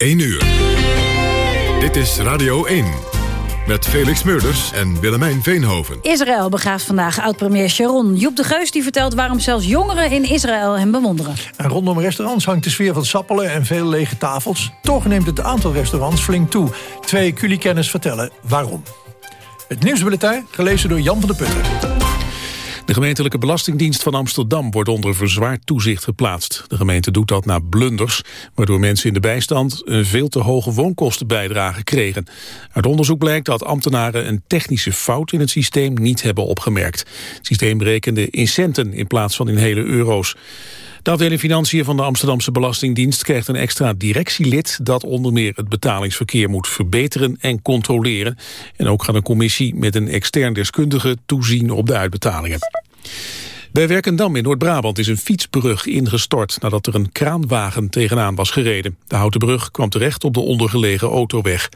1 uur. Dit is Radio 1. Met Felix Meurders en Willemijn Veenhoven. Israël begraaft vandaag oud-premier Sharon. Joep de Geus die vertelt waarom zelfs jongeren in Israël hem bewonderen. En rondom restaurants hangt de sfeer van sappelen en veel lege tafels. Toch neemt het aantal restaurants flink toe. Twee culiekenners vertellen waarom. Het nieuwsbulletin, gelezen door Jan van der Putten. De gemeentelijke belastingdienst van Amsterdam wordt onder verzwaard toezicht geplaatst. De gemeente doet dat na blunders, waardoor mensen in de bijstand een veel te hoge woonkostenbijdrage kregen. Uit onderzoek blijkt dat ambtenaren een technische fout in het systeem niet hebben opgemerkt. Het systeem berekende in centen in plaats van in hele euro's. De afdeling Financiën van de Amsterdamse Belastingdienst krijgt een extra directielid dat onder meer het betalingsverkeer moet verbeteren en controleren. En ook gaat een commissie met een extern deskundige toezien op de uitbetalingen. Bij Werkendam in Noord-Brabant is een fietsbrug ingestort nadat er een kraanwagen tegenaan was gereden. De houten brug kwam terecht op de ondergelegen autoweg.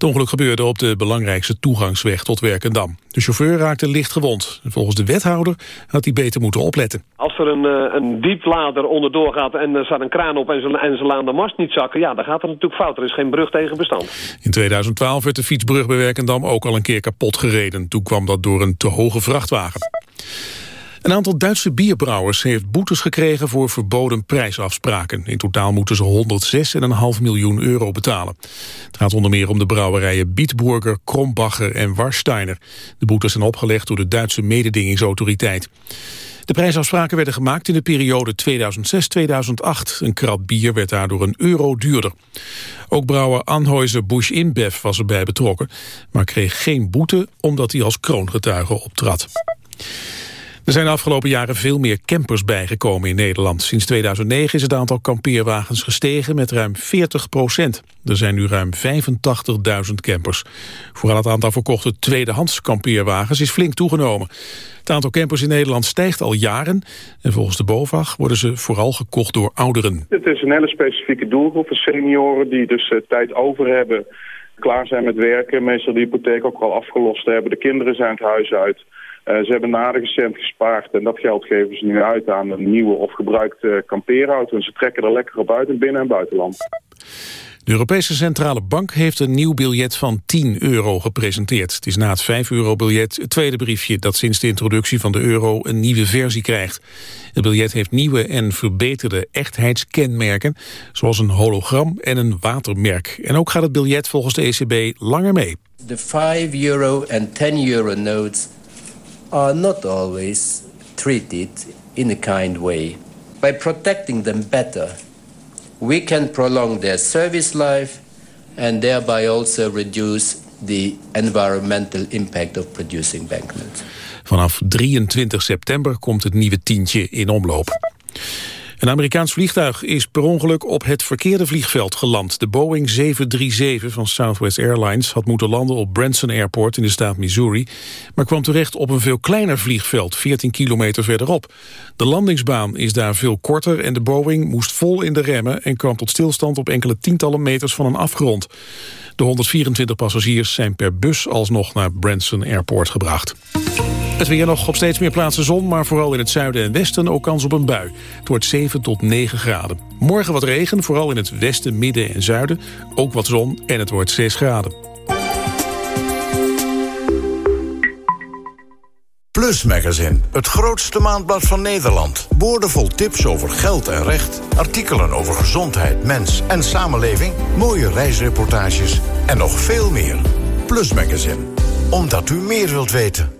Het ongeluk gebeurde op de belangrijkste toegangsweg tot Werkendam. De chauffeur raakte licht gewond. Volgens de wethouder had hij beter moeten opletten. Als er een, eh, een dieplader onderdoor gaat en er staat een kraan op en ze, en ze de mast niet zakken... ja, dan gaat het natuurlijk fout. Er is geen brug tegen bestand. In 2012 werd de fietsbrug bij Werkendam ook al een keer kapot gereden. Toen kwam dat door een te hoge vrachtwagen. Een aantal Duitse bierbrouwers heeft boetes gekregen voor verboden prijsafspraken. In totaal moeten ze 106,5 miljoen euro betalen. Het gaat onder meer om de brouwerijen Bietburger, Krombacher en Warsteiner. De boetes zijn opgelegd door de Duitse mededingingsautoriteit. De prijsafspraken werden gemaakt in de periode 2006-2008. Een krat bier werd daardoor een euro duurder. Ook brouwer Anheuser Busch InBev was erbij betrokken... maar kreeg geen boete omdat hij als kroongetuige optrad. Er zijn de afgelopen jaren veel meer campers bijgekomen in Nederland. Sinds 2009 is het aantal kampeerwagens gestegen met ruim 40 procent. Er zijn nu ruim 85.000 campers. Vooral het aantal verkochte tweedehands kampeerwagens is flink toegenomen. Het aantal campers in Nederland stijgt al jaren. En volgens de BOVAG worden ze vooral gekocht door ouderen. Het is een hele specifieke doelgroep. Senioren die dus uh, tijd over hebben, klaar zijn met werken. Meestal de hypotheek ook al afgelost hebben. De kinderen zijn het huis uit. Uh, ze hebben een cent gespaard en dat geld geven ze nu uit aan een nieuwe of gebruikte kampeerauto. En ze trekken er lekker op uit in binnen- en buitenland. De Europese Centrale Bank heeft een nieuw biljet van 10 euro gepresenteerd. Het is na het 5 euro biljet het tweede briefje dat sinds de introductie van de euro een nieuwe versie krijgt. Het biljet heeft nieuwe en verbeterde echtheidskenmerken, zoals een hologram en een watermerk. En ook gaat het biljet volgens de ECB langer mee. De 5 euro en 10 euro notes are not always treated in a kind way. By protecting them better, we can prolong their service life and thereby also reduce the environmental impact of producing banknotes. Vanaf 23 september komt het nieuwe tientje in omloop. Een Amerikaans vliegtuig is per ongeluk op het verkeerde vliegveld geland. De Boeing 737 van Southwest Airlines had moeten landen op Branson Airport in de staat Missouri, maar kwam terecht op een veel kleiner vliegveld, 14 kilometer verderop. De landingsbaan is daar veel korter en de Boeing moest vol in de remmen en kwam tot stilstand op enkele tientallen meters van een afgrond. De 124 passagiers zijn per bus alsnog naar Branson Airport gebracht. Het weer nog op steeds meer plaatsen zon, maar vooral in het zuiden en westen ook kans op een bui. Het wordt 7 tot 9 graden. Morgen wat regen, vooral in het westen, midden en zuiden. Ook wat zon en het wordt 6 graden. Plus Magazine, het grootste maandblad van Nederland. Boordevol tips over geld en recht, artikelen over gezondheid, mens en samenleving, mooie reisreportages en nog veel meer. Plus Magazine, omdat u meer wilt weten.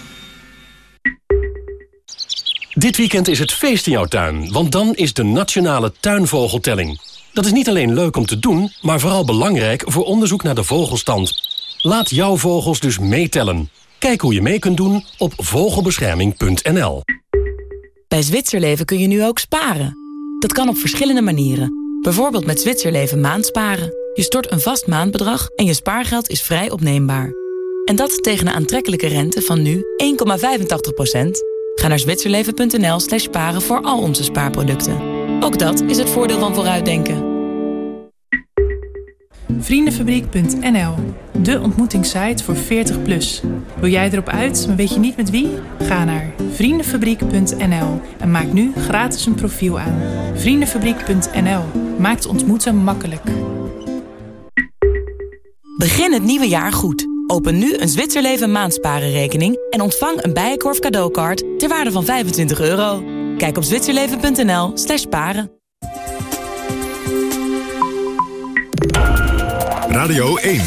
Dit weekend is het feest in jouw tuin, want dan is de Nationale Tuinvogeltelling. Dat is niet alleen leuk om te doen, maar vooral belangrijk voor onderzoek naar de vogelstand. Laat jouw vogels dus meetellen. Kijk hoe je mee kunt doen op vogelbescherming.nl. Bij Zwitserleven kun je nu ook sparen. Dat kan op verschillende manieren. Bijvoorbeeld met Zwitserleven maandsparen. Je stort een vast maandbedrag en je spaargeld is vrij opneembaar. En dat tegen een aantrekkelijke rente van nu 1,85%. Ga naar zwitserleven.nl slash sparen voor al onze spaarproducten. Ook dat is het voordeel van vooruitdenken. Vriendenfabriek.nl, de ontmoetingssite voor 40 plus. Wil jij erop uit, maar weet je niet met wie? Ga naar vriendenfabriek.nl en maak nu gratis een profiel aan. Vriendenfabriek.nl maakt ontmoeten makkelijk. Begin het nieuwe jaar goed. Open nu een Zwitserleven maandsparenrekening en ontvang een Bijenkorf cadeaukaart ter waarde van 25 euro. Kijk op zwitserleven.nl slash paren. Radio 1.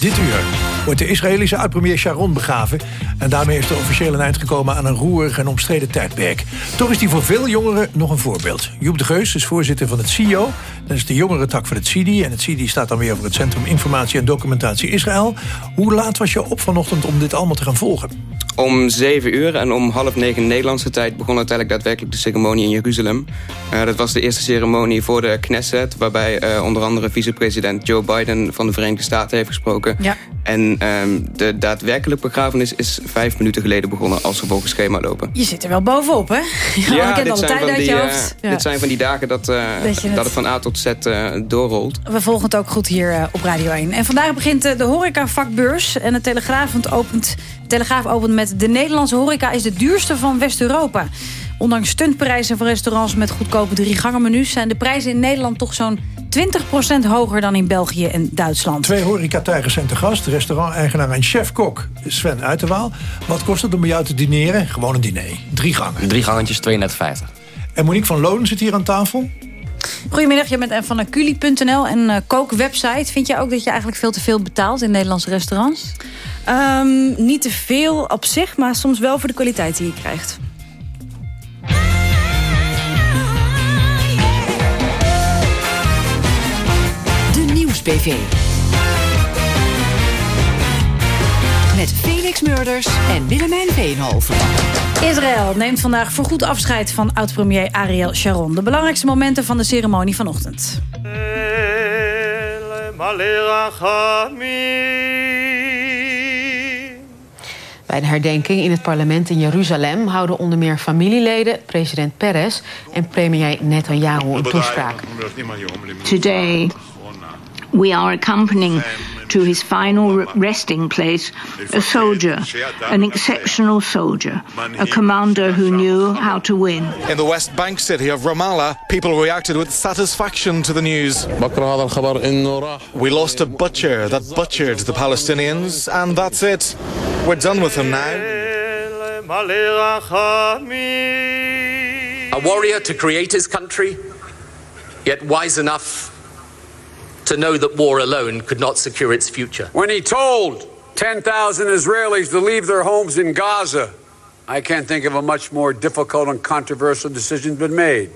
Dit uur wordt de Israëlische oud-premier Sharon begraven... en daarmee is er officieel een eind gekomen aan een roerig en omstreden tijdperk. Toch is die voor veel jongeren nog een voorbeeld. Joep de Geus is voorzitter van het CIO. Dat is de jongere tak van het CIDI. En het CIDI staat dan weer voor het Centrum Informatie en Documentatie Israël. Hoe laat was je op vanochtend om dit allemaal te gaan volgen? Om zeven uur en om half negen Nederlandse tijd begon uiteindelijk daadwerkelijk de ceremonie in Jeruzalem. Uh, dat was de eerste ceremonie voor de Knesset, waarbij uh, onder andere vicepresident Joe Biden van de Verenigde Staten heeft gesproken. Ja. En um, de daadwerkelijke begrafenis is vijf minuten geleden begonnen als we volgens schema lopen. Je zit er wel bovenop, hè? Ja, kent dit alle zijn, tijd van uit die, je uh, hoofd. Ja. dit zijn van die dagen dat, uh, Dat het- van A tot Z uh, doorrolt. We volgen het ook goed hier eh, op Radio 1. En vandaag begint eh, de horecavakbeurs. En de Telegraaf opent, de Telegraaf opent met... de Nederlandse horeca is de duurste van West-Europa. Ondanks stuntprijzen voor restaurants met goedkope drie-gangen-menus... zijn de prijzen in Nederland toch zo'n 20% hoger dan in België en Duitsland. Twee horecatuigers zijn te gast. Restaurant-eigenaar en chef-kok Sven Uiterwaal. Wat kost het om bij jou te dineren? Gewoon een diner. Drie gangen. Drie gangetjes, 32,50. En Monique van Loon zit hier aan tafel. Goedemiddag, je bent van Aculi.nl en eh, kookwebsite. Vind je ook dat je eigenlijk veel te veel betaalt in Nederlandse restaurants? Ehm, niet te veel op zich, maar soms wel voor de kwaliteit die je krijgt. Met Felix Murders en Willemijn Veenhoven. Israël neemt vandaag voorgoed afscheid van oud-premier Ariel Sharon. De belangrijkste momenten van de ceremonie vanochtend. Bij de herdenking in het parlement in Jeruzalem houden onder meer familieleden, president Peres en premier Netanyahu een toespraak. Today, we are accompanying to his final resting place a soldier, an exceptional soldier, a commander who knew how to win. In the West Bank city of Ramallah, people reacted with satisfaction to the news. We lost a butcher that butchered the Palestinians, and that's it. We're done with him now. A warrior to create his country, yet wise enough to know that war alone could not secure its future. When he told 10,000 Israelis to leave their homes in Gaza, I can't think of a much more difficult and controversial decision been made.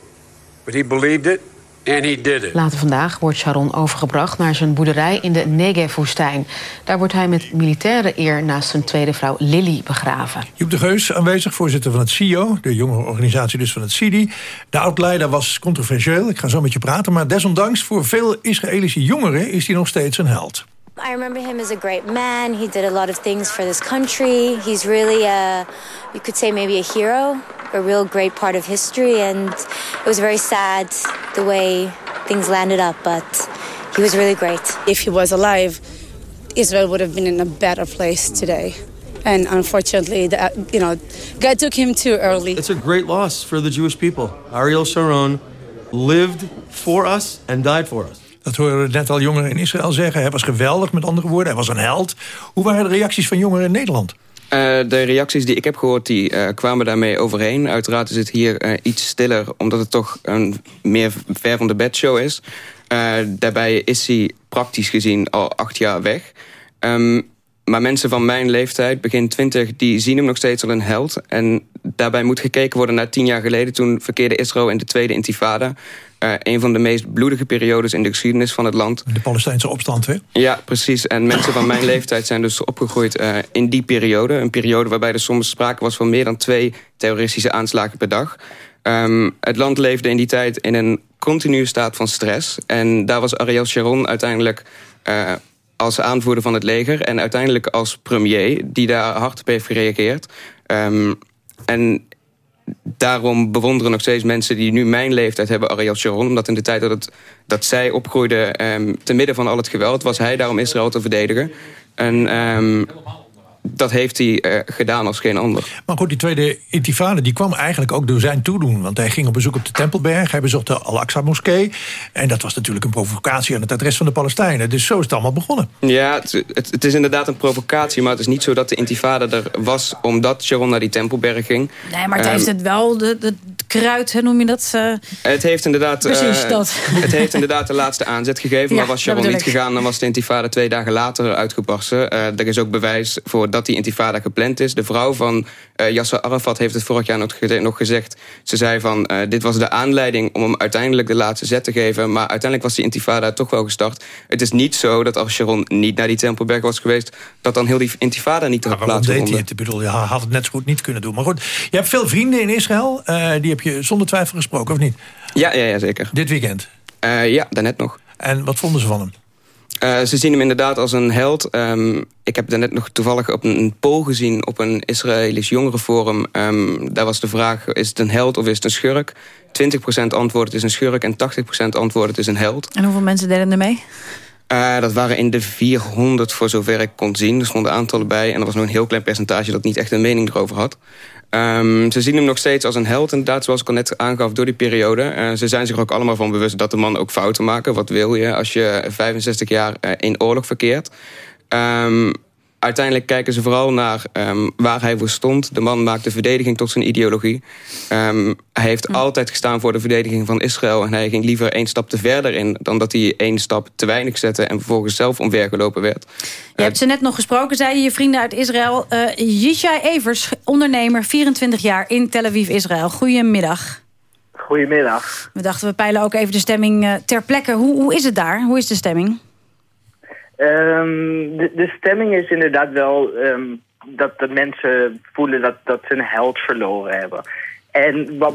But he believed it and he did it. Later vandaag wordt Sharon overgebracht naar zijn boerderij in de Negev-woestijn. Daar wordt hij met militaire eer naast zijn tweede vrouw Lily begraven. Joep de Geus, aanwezig, voorzitter van het CIO, de jongere organisatie dus van het CIDI. De oud-leider was controversieel, ik ga zo met je praten... maar desondanks voor veel Israëlische jongeren is hij nog steeds een held. I remember him as a great man. He did a lot of things for this country. He's really a, you could say maybe a hero, a real great part of history. And it was very sad the way things landed up, but he was really great. If he was alive, Israel would have been in a better place today. And unfortunately, the, uh, you know, God took him too early. It's a great loss for the Jewish people. Ariel Sharon lived for us and died for us. Dat horen we net al jongeren in Israël zeggen. Hij was geweldig, met andere woorden. Hij was een held. Hoe waren de reacties van jongeren in Nederland? Uh, de reacties die ik heb gehoord, die uh, kwamen daarmee overeen. Uiteraard is het hier uh, iets stiller, omdat het toch een meer ver van de bed show is. Daarbij is hij praktisch gezien al acht jaar weg. Um, maar mensen van mijn leeftijd, begin twintig, die zien hem nog steeds al een held. En daarbij moet gekeken worden naar tien jaar geleden... toen verkeerde Israël in de Tweede Intifada. Uh, een van de meest bloedige periodes in de geschiedenis van het land. De Palestijnse opstand, hè? Ja, precies. En mensen van mijn leeftijd zijn dus opgegroeid uh, in die periode. Een periode waarbij er soms sprake was van meer dan twee terroristische aanslagen per dag. Um, het land leefde in die tijd in een continue staat van stress. En daar was Ariel Sharon uiteindelijk... Uh, als aanvoerder van het leger en uiteindelijk als premier... die daar hard op heeft gereageerd. Um, en daarom bewonderen nog steeds mensen die nu mijn leeftijd hebben Ariel Sharon. Omdat in de tijd dat, het, dat zij opgroeide um, te midden van al het geweld... was hij daar om Israël te verdedigen. En um, dat heeft hij uh, gedaan als geen ander. Maar goed, die tweede intifada die kwam eigenlijk ook door zijn toedoen. Want hij ging op bezoek op de Tempelberg. Hij bezocht de Al-Aqsa-moskee. En dat was natuurlijk een provocatie aan het adres van de Palestijnen. Dus zo is het allemaal begonnen. Ja, het, het, het is inderdaad een provocatie. Maar het is niet zo dat de intifada er was omdat Sharon naar die Tempelberg ging. Nee, maar het um, heeft het wel, de, de, kruid, noem je dat? Uh, het heeft inderdaad... Precies uh, dat. Het heeft inderdaad de laatste aanzet gegeven. Ja, maar was Sharon niet gegaan, dan was de intifada twee dagen later uitgebarsten. er is ook bewijs voor dat die intifada gepland is. De vrouw van Yasser Arafat heeft het vorig jaar nog, nog gezegd. Ze zei van, uh, dit was de aanleiding om hem uiteindelijk de laatste zet te geven. Maar uiteindelijk was die intifada toch wel gestart. Het is niet zo dat als Sharon niet naar die Tempelberg was geweest... dat dan heel die intifada niet had plaatsgevonden. deed hij het? Ik bedoel, had het net zo goed niet kunnen doen. Maar goed, je hebt veel vrienden in Israël. Uh, die heb je zonder twijfel gesproken, of niet? Ja, ja, ja zeker. Dit weekend? ja, daarnet nog. En wat vonden ze van hem? Uh, ze zien hem inderdaad als een held. Um, ik heb daarnet nog toevallig op een poll gezien op een Israëlisch jongerenforum. Um, daar was de vraag, is het een held of is het een schurk? 20% antwoord het is een schurk en 80% antwoord het is een held. En hoeveel mensen deden er mee? Uh, dat waren in de 400 voor zover ik kon zien. Er stonden aantallen bij en er was nog een heel klein percentage... dat niet echt een mening erover had. Um, ze zien hem nog steeds als een held, inderdaad, zoals ik al net aangaf, door die periode. Uh, ze zijn zich ook allemaal van bewust dat de man ook fouten maken. Wat wil je als je 65 jaar uh, in oorlog verkeert? Um, uiteindelijk kijken ze vooral naar um, waar hij voor stond. De man maakte verdediging tot zijn ideologie. Um, hij heeft hm. altijd gestaan voor de verdediging van Israël... en hij ging liever één stap te verder in... dan dat hij één stap te weinig zette... en vervolgens zelf omvergelopen werd. Je hebt ze net nog gesproken, zei je, je vrienden uit Israël. Uh, Yishai Evers, ondernemer, 24 jaar in Tel Aviv, Israël. Goedemiddag. Goedemiddag. We dachten, we peilen ook even de stemming uh, ter plekke. Hoe, hoe is het daar? Hoe is de stemming? Um, de, de, stemming is inderdaad wel um, dat de mensen voelen dat, dat ze een held verloren hebben. En wat,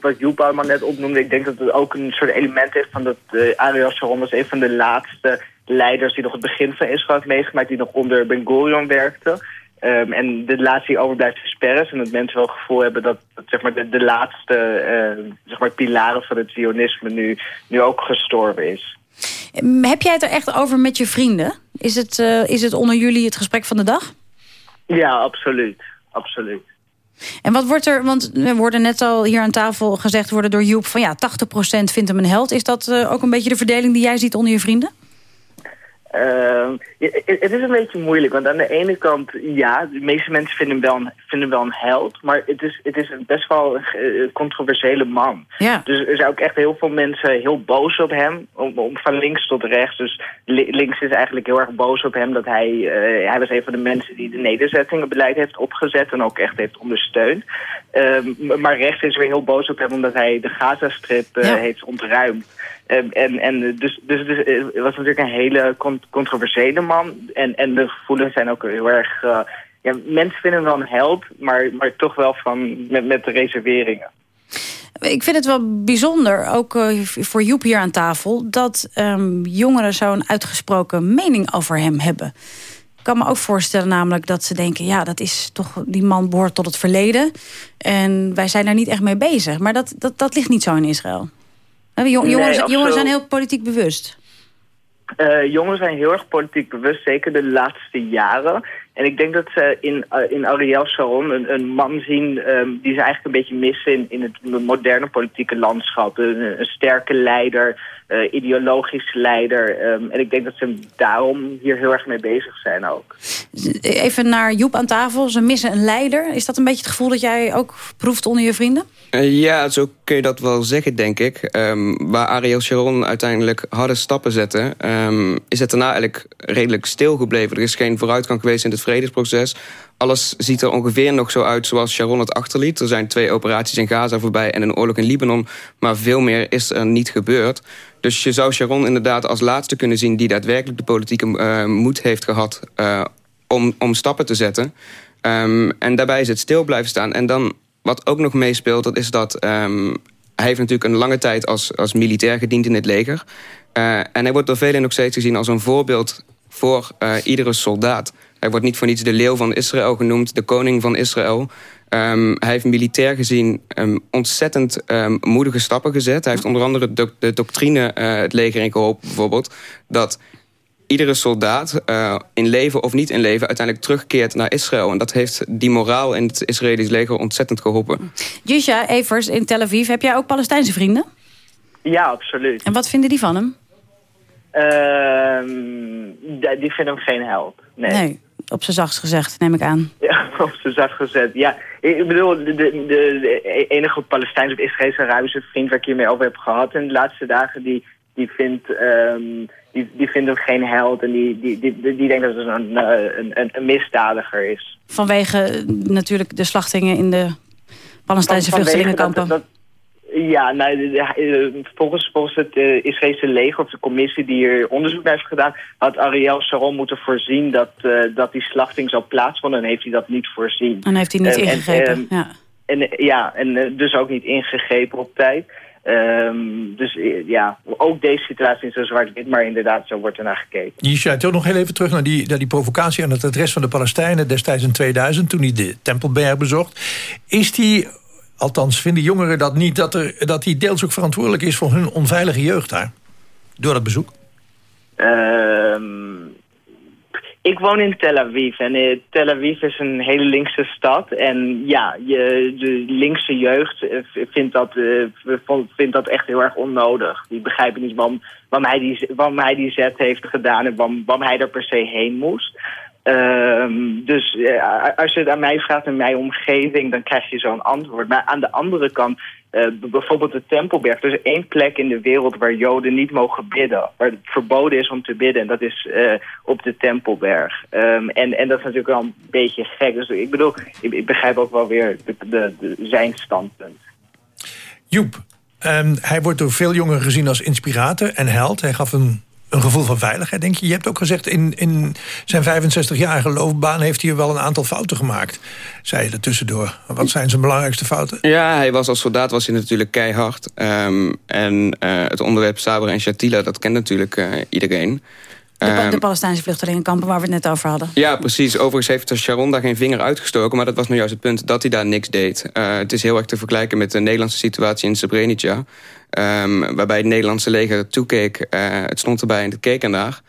wat, Joep allemaal net opnoemde, ik denk dat het ook een soort element heeft van dat uh, Ariel Sharon was een van de laatste leiders die nog het begin van Israël heeft meegemaakt, die nog onder Ben Gurion werkte. Um, en de laatste die overblijft is Peres. En dat mensen wel het gevoel hebben dat, zeg maar, de, de laatste zeg maar, pilaren van het Zionisme nu, nu ook gestorven is. Heb jij het er echt over met je vrienden? Is het, uh, is het onder jullie het gesprek van de dag? Ja, absoluut. absoluut. En wat wordt er, want we worden net al hier aan tafel gezegd worden door Joep... van ja, 80% vindt hem een held. Is dat uh, ook een beetje de verdeling die jij ziet onder je vrienden? Uh, het is een beetje moeilijk, want aan de ene kant, ja, de meeste mensen vinden hem wel een, vinden hem wel een held, maar het is, het is best wel een controversiële man. Ja. Dus er zijn ook echt heel veel mensen heel boos op hem, om, om van links tot rechts. Dus links is eigenlijk heel erg boos op hem dat hij, uh, hij was een van de mensen die de nederzettingenbeleid heeft opgezet en ook echt heeft ondersteund. Uh, maar rechts is weer heel boos op hem omdat hij de Gazastrip ja. heeft ontruimd. En, en, en dus, dus, dus het was natuurlijk een hele controversiële man. En, en de gevoelens zijn ook heel erg... Uh, ja, mensen vinden hem wel een maar, maar toch wel van, met, met de reserveringen. Ik vind het wel bijzonder, ook uh, voor Joep hier aan tafel... dat um, jongeren zo'n uitgesproken mening over hem hebben. Ik kan me ook voorstellen namelijk dat ze denken... ja, dat is toch, die man behoort tot het verleden. En wij zijn daar niet echt mee bezig. Maar dat, dat, dat ligt niet zo in Israël. Jong, jongeren, nee, jongeren zijn heel politiek bewust. Uh, jongeren zijn heel erg politiek bewust, zeker de laatste jaren. En ik denk dat ze in, uh, in Ariel Sharon een, een man zien um, die ze eigenlijk een beetje missen in, in het moderne politieke landschap. Een, een sterke leider, uh, ideologisch leider. Um, en ik denk dat ze daarom hier heel erg mee bezig zijn ook. Even naar Joep aan tafel. Ze missen een leider. Is dat een beetje het gevoel dat jij ook proeft onder je vrienden? Uh, ja, zo kun je dat wel zeggen, denk ik. Um, waar Ariel Sharon uiteindelijk harde stappen zette... Um, is het daarna eigenlijk redelijk stilgebleven. Er is geen vooruitgang geweest in het vredesproces. Alles ziet er ongeveer nog zo uit zoals Sharon het achterliet. Er zijn twee operaties in Gaza voorbij en een oorlog in Libanon. Maar veel meer is er niet gebeurd. Dus je zou Sharon inderdaad als laatste kunnen zien... die daadwerkelijk de politieke uh, moed heeft gehad uh, om, om stappen te zetten. Um, en daarbij is het stil blijven staan. En dan wat ook nog meespeelt, dat is dat... Um, hij heeft natuurlijk een lange tijd als, als militair gediend in het leger. Uh, en hij wordt door velen nog steeds gezien als een voorbeeld voor iedere soldaat. Hij wordt niet voor niets de leeuw van Israël genoemd, de koning van Israël. Um, hij heeft militair gezien um, ontzettend um, moedige stappen gezet. Hij heeft onder andere de, de doctrine uh, het leger in geholpen, bijvoorbeeld... dat iedere soldaat, uh, in leven of niet in leven... uiteindelijk terugkeert naar Israël. En dat heeft die moraal in het Israëlisch leger ontzettend geholpen. Jusha Evers in Tel Aviv, heb jij ook Palestijnse vrienden? Ja, absoluut. En wat vinden die van hem? Uh, die vinden hem geen held. Nee. nee. Op zijn zachtst gezegd, neem ik aan. Ja, op zijn zachtst gezegd. Ja, ik bedoel, de, de, de enige Palestijnse of Israëlse Arabische vriend waar ik hiermee over heb gehad in de laatste dagen, die, die vindt... Um, die, die vindt hem geen held en die, die, die, die denkt dat het een, een, een, misdadiger is. Vanwege natuurlijk de slachtingen in de Palestijnse vluchtelingenkampen. Dat, dat, ja, nou, volgens, volgens het uh, Israëlse leger of de commissie die hier onderzoek naar heeft gedaan... had Ariel Sharon moeten voorzien dat, uh, dat die slachting zou plaatsvinden. En heeft hij dat niet voorzien. En heeft hij niet uh, ingegrepen, en, ja. En, ja, en dus ook niet ingegrepen op tijd. Um, dus ja, ook deze situatie is zo zwart-wit, maar inderdaad, zo wordt er naar gekeken. Yisha, toch nog heel even terug naar die, naar die provocatie aan het adres van de Palestijnen destijds in 2000, toen hij de Tempelberg bezocht. Is die, althans vinden jongeren dat niet, dat, er, dat hij deels ook verantwoordelijk is voor hun onveilige jeugd daar? Door dat bezoek? Um, ik woon in Tel Aviv en uh, Tel Aviv is een hele linkse stad. En ja, je, de linkse jeugd vindt dat, uh, vindt dat echt heel erg onnodig. Die begrijpen niet waarom, waarom, hij die, waarom hij die zet heeft gedaan en waarom, waarom hij er per se heen moest. Um, dus uh, als je het aan mij vraagt in mijn omgeving, dan krijg je zo'n antwoord. Maar aan de andere kant, uh, bijvoorbeeld de Tempelberg. Er is één plek in de wereld waar Joden niet mogen bidden. Waar het verboden is om te bidden. En dat is uh, op de Tempelberg. Um, en, en dat is natuurlijk wel een beetje gek. Dus ik bedoel, ik, begrijp ook wel weer de, de, zijn standpunt. Joep, um, hij wordt door veel jongeren gezien als inspirator en held. Hij gaf een een gevoel van veiligheid, denk je? Je hebt ook gezegd, in, in zijn 65-jarige loopbaan... heeft hij wel een aantal fouten gemaakt, zei je er tussendoor. Wat zijn zijn belangrijkste fouten? Ja, hij was als soldaat was hij natuurlijk keihard. Um, en uh, het onderwerp Sabra en Shatila, dat kent natuurlijk uh, iedereen. De, de Palestijnse vluchtelingenkampen waar we het net over hadden. Ja, precies. Overigens heeft Sharon daar geen vinger uitgestoken... maar dat was nou juist het punt dat hij daar niks deed. Uh, het is heel erg te vergelijken met de Nederlandse situatie in Srebrenica... Um, waarbij het Nederlandse leger toekeek. Uh, het stond erbij en het keek ernaar.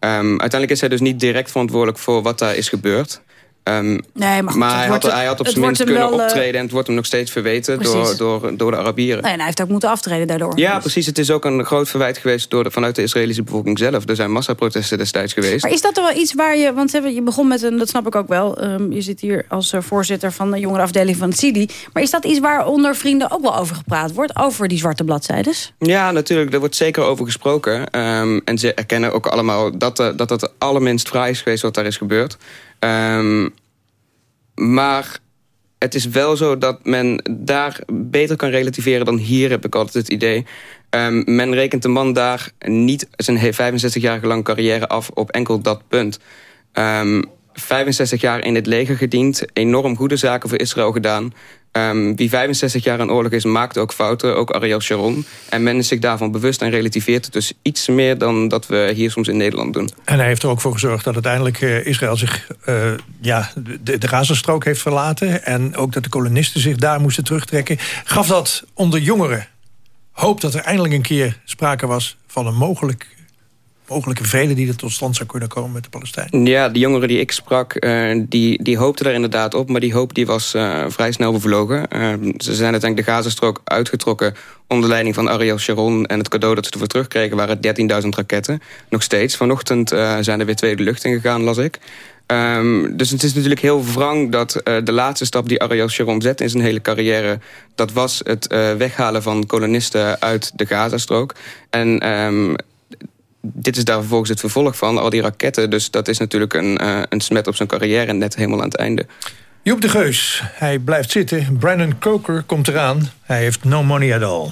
Um, uiteindelijk is hij dus niet direct verantwoordelijk voor wat daar is gebeurd. Um, nee, maar, goed, maar hij, had, hij, had, op zijn minst kunnen wel, optreden... en het wordt hem nog steeds verweten door, door, door de Arabieren. Nee, en hij heeft ook moeten aftreden daardoor. Ja, precies. Het is ook een groot verwijt geweest door de, vanuit de Israëlische bevolking zelf. Er zijn massaprotesten destijds geweest. Maar is dat er wel iets waar je... Want je begon met een, dat snap ik ook wel... Um, je zit hier als uh, voorzitter van de jongerenafdeling van het CIDI. Maar is dat iets waar onder vrienden ook wel over gepraat wordt? Over die zwarte bladzijdes? Ja, natuurlijk. Er wordt zeker over gesproken. Um, en ze erkennen ook allemaal dat, uh, dat het allerminst vrij is geweest wat daar is gebeurd. Um, maar het is wel zo dat men daar beter kan relativeren dan hier, heb ik altijd het idee. Um, men rekent de man daar niet zijn 65-jarige lang carrière af op enkel dat punt. Um, 65 jaar in het leger gediend, enorm goede zaken voor Israël gedaan. Um, wie 65 jaar in oorlog is, maakt ook fouten, ook Ariel Sharon. En men is zich daarvan bewust en relativeert het dus iets meer... dan dat we hier soms in Nederland doen. En hij heeft er ook voor gezorgd dat uiteindelijk uh, Israël zich uh, ja, de, de Gazastrook heeft verlaten... en ook dat de kolonisten zich daar moesten terugtrekken. Gaf dat onder jongeren hoop dat er eindelijk een keer sprake was... van een mogelijk mogelijke vrede die er tot stand zou kunnen komen met de Palestijnen. Ja, de jongeren die ik sprak, uh, die, die hoopten er inderdaad op... maar die hoop die was uh, vrij snel bevlogen. Uh, ze zijn uiteindelijk de Gazastrook uitgetrokken... onder leiding van Ariel Sharon. En het cadeau dat ze ervoor terugkregen waren 13.000 raketten. Nog steeds. Vanochtend zijn er weer twee de lucht in gegaan, las ik. Ehm, dus het is natuurlijk heel wrang dat eh, de laatste stap die Ariel Sharon zet in zijn hele carrière... dat was het weghalen van kolonisten uit de Gazastrook. En um, dit is daar vervolgens het vervolg van, al die raketten. Dus dat is natuurlijk een, uh, een smet op zijn carrière net helemaal aan het einde. Joep de Geus, hij blijft zitten. Brandon Coker komt eraan. Hij heeft no money at all.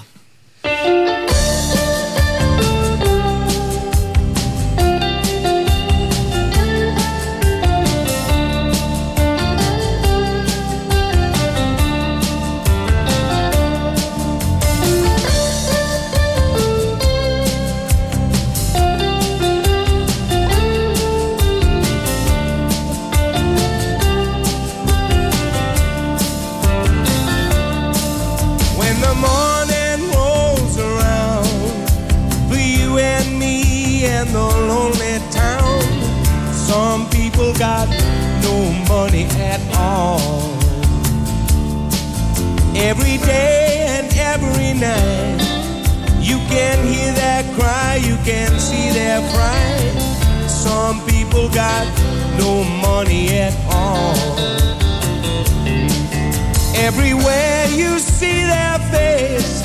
Every day and every night, you can hear that cry, you can see their fright. Some people got no money at all. Everywhere you see their face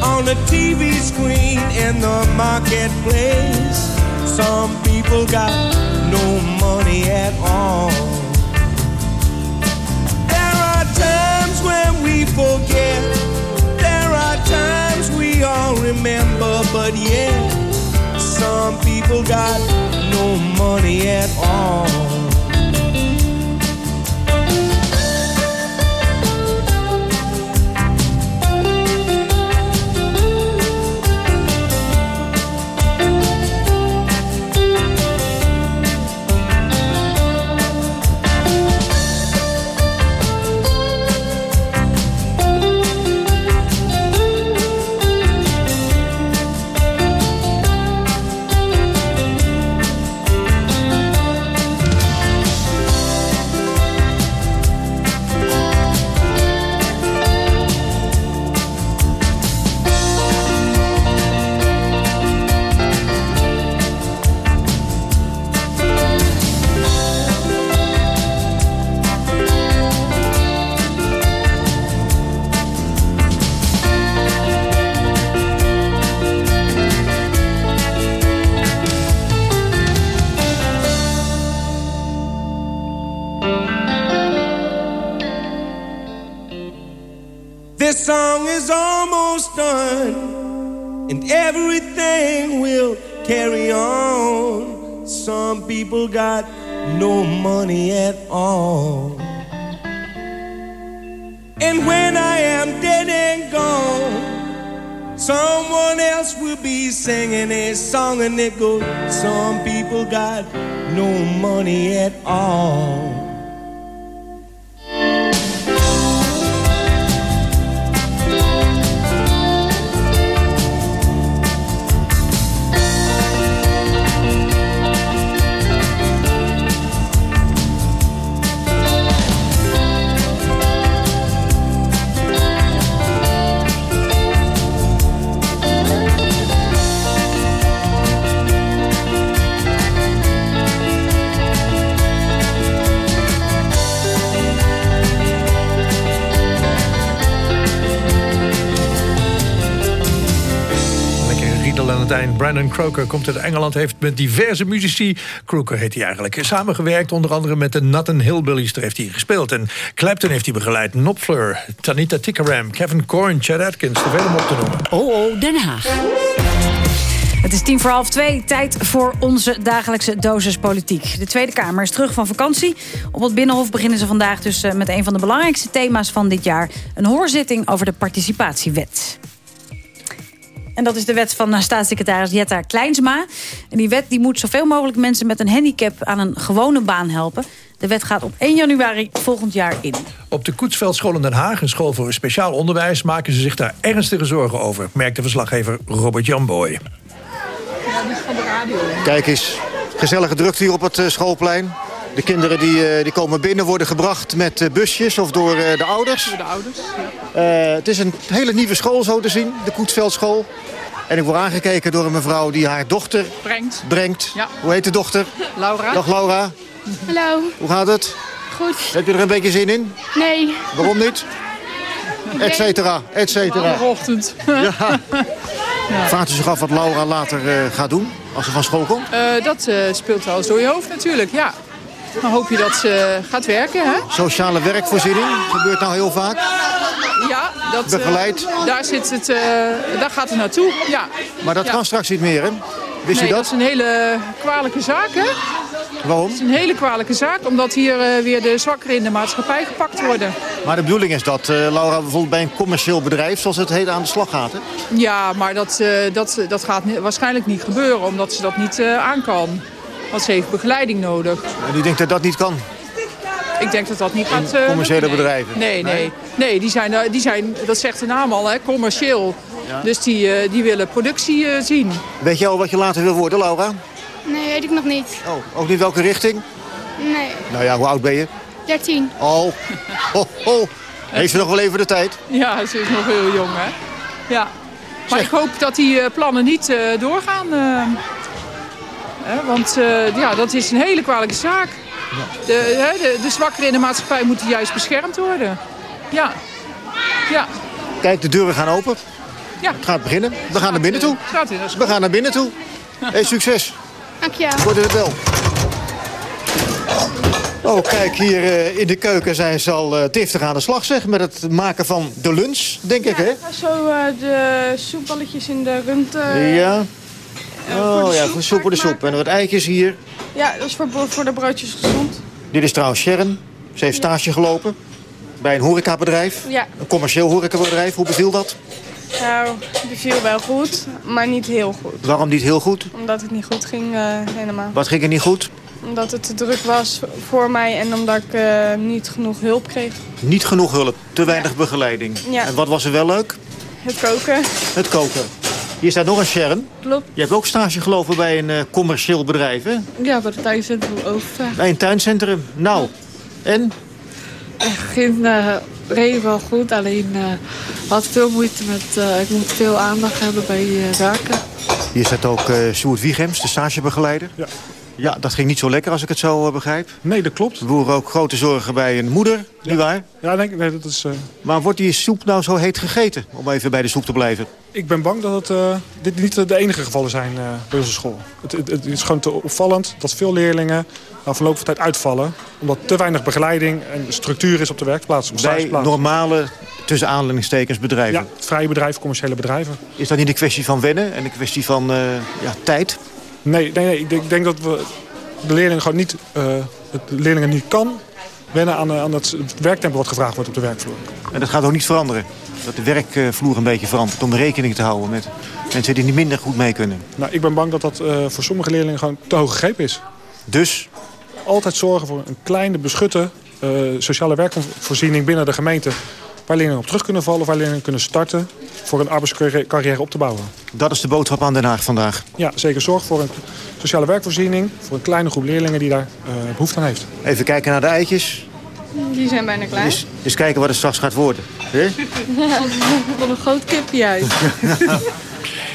on the TV screen in the marketplace. Some people got no money at all. We forget. There are times we all remember, but yeah, some people got no money at all. This song is almost done, and everything will carry on. Some people got no money at all. And when I am dead and gone, someone else will be singing a song, and it goes, Some people got no money at all. Brandon Croker komt uit Engeland. Heeft met diverse muzici, Croker heet hij eigenlijk, samengewerkt. Onder andere met de Nathan Hillbillies. Daar heeft hij gespeeld. En Clapton heeft hij begeleid. Knopfler, Tanita Tikaram, Kevin Korn, Chad Atkins. Te veel om op te noemen. Oh, oh, Den Haag. Het is tien voor half twee. Tijd voor onze dagelijkse dosis politiek. De Tweede Kamer is terug van vakantie. Op het Binnenhof beginnen ze vandaag dus met een van de belangrijkste thema's van dit jaar. Een hoorzitting over de participatiewet. En dat is de wet van staatssecretaris Jetta Kleinsma. En die wet die moet zoveel mogelijk mensen met een handicap aan een gewone baan helpen. De wet gaat op 1 januari volgend jaar in. Op de Koetsveldschool in Den Haag, een school voor speciaal onderwijs... maken ze zich daar ernstige zorgen over, merkt de verslaggever Robert Janboy. Kijk eens, gezellige drukte hier op het schoolplein. De kinderen die, die komen binnen, worden gebracht met busjes of door de ouders. Door de ouders, ja. uh, het is een hele nieuwe school zo te zien, de Koetsveldschool. En ik word aangekeken door een mevrouw die haar dochter brengt. brengt. Ja. Hoe heet de dochter? Laura. Dag Laura. Hallo. Hoe gaat het? Goed. Heb je er een beetje zin in? Nee. Waarom niet? Et cetera, et cetera. Ochtend. Ja. Vraagt u zich af wat Laura later eh, gaat doen als ze van school komt? Eh, dat eh, speelt wel door je hoofd natuurlijk, ja. Dan hoop je dat ze gaat werken, hè? Sociale werkvoorziening gebeurt nou heel vaak. Ja, dat, eh, Begeleid. daar, zit het, eh, daar gaat het naartoe, ja. Maar dat Ja. kan straks niet meer, hè? Wist nee, u dat? dat is een hele kwalijke zaak, hè? Waarom? Het is een hele kwalijke zaak, omdat hier eh, weer de zwakkeren in de maatschappij gepakt worden. Maar de bedoeling is dat Laura bijvoorbeeld bij een commercieel bedrijf... zoals het heet, aan de slag gaat, hè? Ja, maar dat, dat, dat gaat waarschijnlijk niet gebeuren, omdat ze dat niet aan kan. Want ze heeft begeleiding nodig. En u denkt dat dat niet kan? Ik denk dat dat niet gaat... eh, commerciële nee. bedrijven? Nee, nee. Nee, die zijn, eh, die zijn, dat zegt de naam al, hè, commercieel. Ja. Dus die, eh, die willen productie eh, zien. Weet je al wat je later wil worden, Laura? Nee, weet ik nog niet. Oh, ook niet welke richting? Nee. Nou ja, hoe oud ben je? 13. Oh, ho, ho. Heeft ze nog wel even de tijd? Ja, ze is nog heel jong, hè. Ja. Maar ik hoop dat die eh, plannen niet eh, doorgaan. Hè, want eh, ja, dat is een hele kwalijke zaak. De, hè, de, de zwakkeren in de maatschappij moeten juist beschermd worden. Ja. Ja. Kijk, de deuren gaan open. Ja. Het gaat beginnen. We gaan naar binnen toe. We gaan naar binnen toe. Hey, succes. Dank je. Wordt het wel. Oh, kijk, hier eh, in de keuken zijn ze al eh driftig aan de slag, zeg. Met het maken van de lunch, denk ik, hè? Ga zo eh, de soepballetjes in de ruimte. eh, Ja. Oh ja, soep voor soep voor de soep. En wat eitjes hier. Ja, dat is voor, voor de broodjes gezond. Dit is trouwens Sharon. Ze heeft stage gelopen bij een horecabedrijf. Ja. Een commercieel horecabedrijf. Hoe beviel dat? Nou, die viel wel goed, maar niet heel goed. Waarom niet heel goed? Omdat het niet goed ging eh, helemaal. Wat ging er niet goed? Omdat het te druk was voor mij en omdat ik eh, niet genoeg hulp kreeg. Niet genoeg hulp, te weinig begeleiding. Ja. En wat was er wel leuk? Het koken. Het koken. Hier staat nog een Sharon. Klopt. Je hebt ook stage gelopen bij een eh, commercieel bedrijf, hè? Ja, bij de tuincentrum Overvecht. Bij een tuincentrum. Nou, en? Het ging uh, reed wel goed, alleen uh, had veel moeite met... Uh, ik moet veel aandacht hebben bij uh, werken. Hier staat ook uh, Sjoerd Wiegems, de stagebegeleider. Ja. Ja, dat ging niet zo lekker als ik het zo uh, begrijp. Nee, dat klopt. Waren ook grote zorgen bij een moeder, ja. niet waar? Ja, denk ik. Nee, dat is... Uh... Maar wordt die soep nou zo heet gegeten? Om even bij de soep te blijven. Ik ben bang dat het, uh, dit niet de enige gevallen zijn bij onze school. Het, het, het, is gewoon te opvallend dat veel leerlingen na verloop van tijd uitvallen. Omdat te weinig begeleiding en structuur is op de werkplaats. Op bij normale, tussen aanleidingstekens, bedrijven? Ja, vrije bedrijven, commerciële bedrijven. Is dat niet een kwestie van wennen en een kwestie van ja, tijd? Nee, nee, nee ik, denk, ik denk dat we de leerlingen gewoon niet, uh, de leerlingen niet kan wennen aan, aan het werktempo wat gevraagd wordt op de werkvloer. En dat gaat ook niet veranderen? Dat de werkvloer een beetje verandert om rekening te houden met mensen die niet minder goed mee kunnen? Nou, ik ben bang dat dat uh, voor sommige leerlingen gewoon te hoog gegrepen is. Dus? Altijd zorgen voor een kleine, beschutte uh, sociale werkvoorziening binnen de gemeente waar leerlingen op terug kunnen vallen, waar leerlingen kunnen starten voor een arbeidscarrière op te bouwen. Dat is de boodschap aan Den Haag vandaag? Ja, zeker. Zorg voor een sociale werkvoorziening voor een kleine groep leerlingen die daar uh, behoefte aan heeft. Even kijken naar de eitjes. Die zijn bijna klaar. Dus, dus kijken wat het straks gaat worden. He? Ja, wat een groot kipje uit.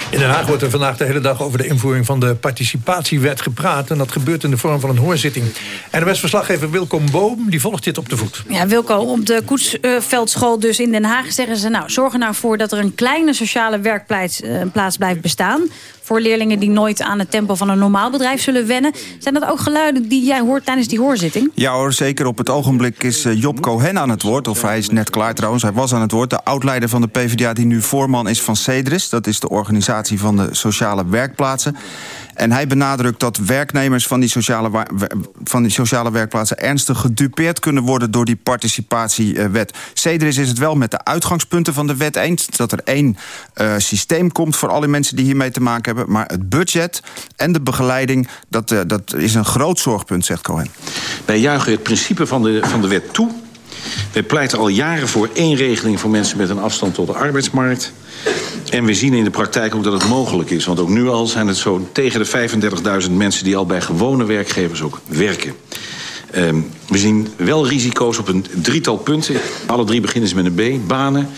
In Den Haag wordt er vandaag de hele dag over de invoering van de participatiewet gepraat. En dat gebeurt in de vorm van een hoorzitting. En de verslaggever Wilco Boom die volgt dit op de voet. Ja, Wilco, op de Koetsveldschool dus in Den Haag zeggen ze... nou, zorg er nou voor dat er een kleine sociale werkplaats uh, plaats blijft bestaan... voor leerlingen die nooit aan het tempo van een normaal bedrijf zullen wennen. Zijn dat ook geluiden die jij hoort tijdens die hoorzitting? Ja hoor, zeker. Op het ogenblik is uh, Job Cohen aan het woord. Of hij is net klaar trouwens, hij was aan het woord. De oudleider van de PvdA die nu voorman is van Cedris. Dat is de organisatie van de sociale werkplaatsen. En hij benadrukt dat werknemers van die, sociale, van die sociale werkplaatsen... ernstig gedupeerd kunnen worden door die participatiewet. Cedris is het wel met de uitgangspunten van de wet eens... dat er één uh, systeem komt voor alle mensen die hiermee te maken hebben. Maar het budget en de begeleiding, dat, uh, dat is een groot zorgpunt, zegt Cohen. Wij juichen het principe van de, van de wet toe. Wij pleiten al jaren voor één regeling voor mensen met een afstand tot de arbeidsmarkt... En we zien in de praktijk ook dat het mogelijk is. Want ook nu al zijn het zo tegen de 35.000 mensen... die al bij gewone werkgevers ook werken. Um, we zien wel risico's op een drietal punten. Alle drie beginnen ze met een B. Banen,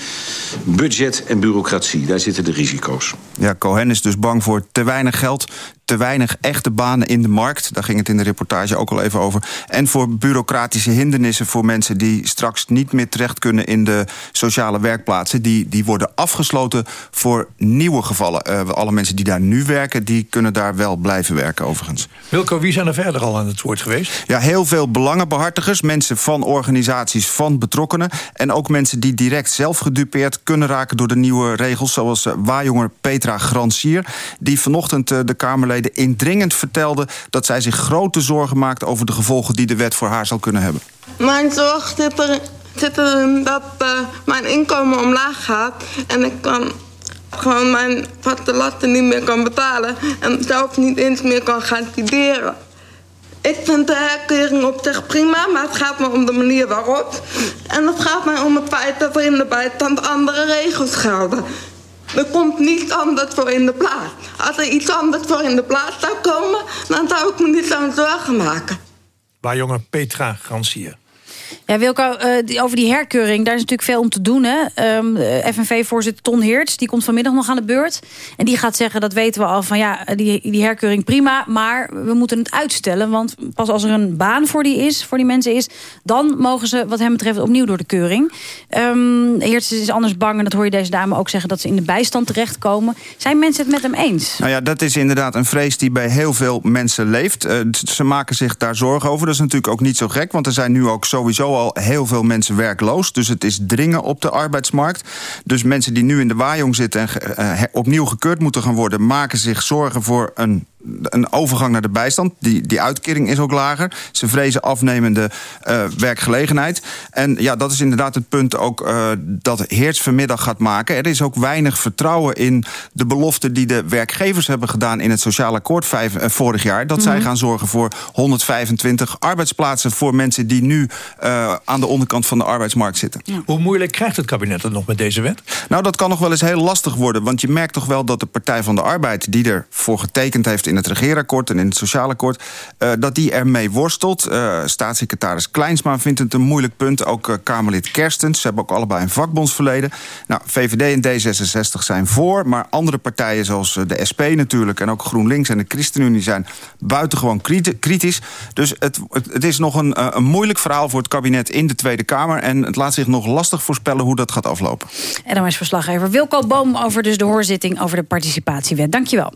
budget en bureaucratie. Daar zitten de risico's. Ja, Cohen is dus bang voor te weinig geld... te weinig echte banen in de markt. Daar ging het in de reportage ook al even over. En voor bureaucratische hindernissen voor mensen die straks niet meer terecht kunnen in de sociale werkplaatsen. Die, die worden afgesloten voor nieuwe gevallen. Uh, alle mensen die daar nu werken, die kunnen daar wel blijven werken overigens. Wilco, wie zijn er verder al aan het woord geweest? Ja, heel veel belangenbehartigers, mensen van organisaties, van betrokkenen. En ook mensen die direct zelf gedupeerd kunnen raken door de nieuwe regels. Zoals uh, waarjonger Petra Gransier, die vanochtend uh, de Kamerleden indringend vertelde dat zij zich grote zorgen maakt over de gevolgen die de wet voor haar zal kunnen hebben. Mijn zorg zit, zit erin dat uh, mijn inkomen omlaag gaat en ik kan gewoon mijn vaste lasten niet meer kan betalen en zelf niet eens meer kan gaan studeren. Ik vind de herkering op zich prima, maar het gaat me om de manier waarop. En het gaat mij om het feit dat er in de bijstand andere regels gelden. Er komt niets anders voor in de plaats. Als er iets anders voor in de plaats zou komen, dan zou ik me niet zo'n zorgen maken. Waar jongen Petra Gransier. Ja, Wilco, uh, over die herkeuring, daar is natuurlijk veel om te doen. Hè? Um, FNV-voorzitter Ton Heerts, die komt vanmiddag nog aan de beurt. En die gaat zeggen, dat weten we al, van ja, die, die herkeuring prima... maar we moeten het uitstellen, want pas als er een baan voor die, is, voor die mensen is... dan mogen ze wat hem betreft opnieuw door de keuring. Um, Heerts is anders bang, en dat hoor je deze dame ook zeggen... dat ze in de bijstand terechtkomen. Zijn mensen het met hem eens? Nou ja, dat is inderdaad een vrees die bij heel veel mensen leeft. Ze maken zich daar zorgen over. Dat is natuurlijk ook niet zo gek, want er zijn nu ook sowieso al heel veel mensen werkloos. Dus het is dringen op de arbeidsmarkt. Dus mensen die nu in de waaijong zitten en uh, opnieuw gekeurd moeten gaan worden... maken zich zorgen voor een een overgang naar de bijstand. Die, die uitkering is ook lager. Ze vrezen afnemende uh, werkgelegenheid. En ja, dat is inderdaad het punt ook uh, dat Heerts vanmiddag gaat maken. Er is ook weinig vertrouwen in de belofte die de werkgevers hebben gedaan... in het sociaal akkoord vijf, uh, vorig jaar. Dat mm -hmm. zij gaan zorgen voor 125 arbeidsplaatsen... voor mensen die nu aan de onderkant van de arbeidsmarkt zitten. Ja. Hoe moeilijk krijgt het kabinet het nog met deze wet? Nou, dat kan nog wel eens heel lastig worden. Want je merkt toch wel dat de Partij van de Arbeid... die ervoor getekend heeft in het regeerakkoord en in het sociale akkoord... Uh, dat die ermee worstelt. Uh, staatssecretaris Kleinsma vindt het een moeilijk punt. Ook uh, Kamerlid Kerstens. Ze hebben ook allebei een vakbondsverleden. Nou, VVD en D66 zijn voor. Maar andere partijen zoals de SP natuurlijk... en ook GroenLinks en de ChristenUnie zijn buitengewoon kritisch. Dus het, het is nog een, een moeilijk verhaal voor het kabinet in de Tweede Kamer. En het laat zich nog lastig voorspellen hoe dat gaat aflopen. En dan is verslaggever Wilco Boom over dus de hoorzitting over de participatiewet. Dankjewel.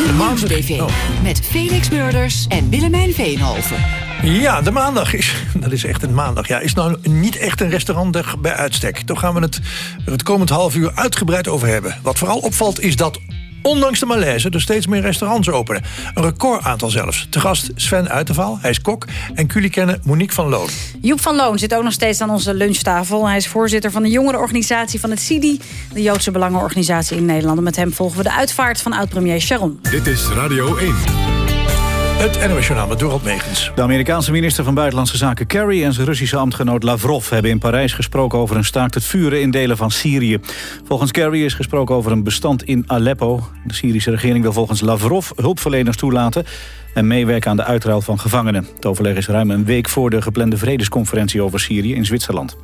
De Nieuwsbv. Oh. Met Felix Murders en Willemijn Veenhoven. Ja, de maandag is, dat is echt een maandag. Ja, is nou niet echt een restaurantdag bij uitstek. Toch gaan we het het komend half uur uitgebreid over hebben. Wat vooral opvalt is dat Ondanks de malaise er steeds meer restaurants openen. Een recordaantal zelfs. Te gast Sven Uiterval, hij is kok. En culikennen Monique van Loon. Joep van Loon zit ook nog steeds aan onze lunchtafel. Hij is voorzitter van de jongerenorganisatie van het CIDI. De Joodse Belangenorganisatie in Nederland. En met hem volgen we de uitvaart van oud-premier Sharon. Dit is Radio 1. Het Journaal met Dorot Megens. De Amerikaanse minister van Buitenlandse Zaken Kerry... en zijn Russische ambtgenoot Lavrov hebben in Parijs gesproken... over een staakt het vuren in delen van Syrië. Volgens Kerry is gesproken over een bestand in Aleppo. De Syrische regering wil volgens Lavrov hulpverleners toelaten en meewerken aan de uitruil van gevangenen. Het overleg is ruim een week voor de geplande vredesconferentie over Syrië in Zwitserland.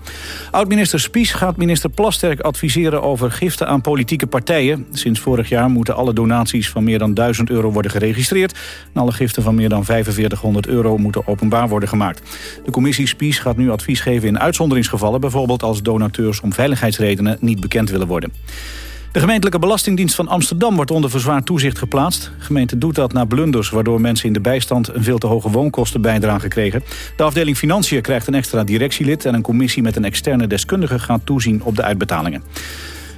Oud-minister Spies gaat minister Plasterk adviseren over giften aan politieke partijen. Sinds vorig jaar moeten alle donaties van meer dan 1000 euro worden geregistreerd. En alle giften van meer dan 4500 euro moeten openbaar worden gemaakt. De commissie Spies gaat nu advies geven in uitzonderingsgevallen... bijvoorbeeld als donateurs om veiligheidsredenen niet bekend willen worden. De gemeentelijke belastingdienst van Amsterdam wordt onder verzwaar toezicht geplaatst. De gemeente doet dat na blunders waardoor mensen in de bijstand een veel te hoge woonkostenbijdrage kregen. De afdeling Financiën krijgt een extra directielid en een commissie met een externe deskundige gaat toezien op de uitbetalingen.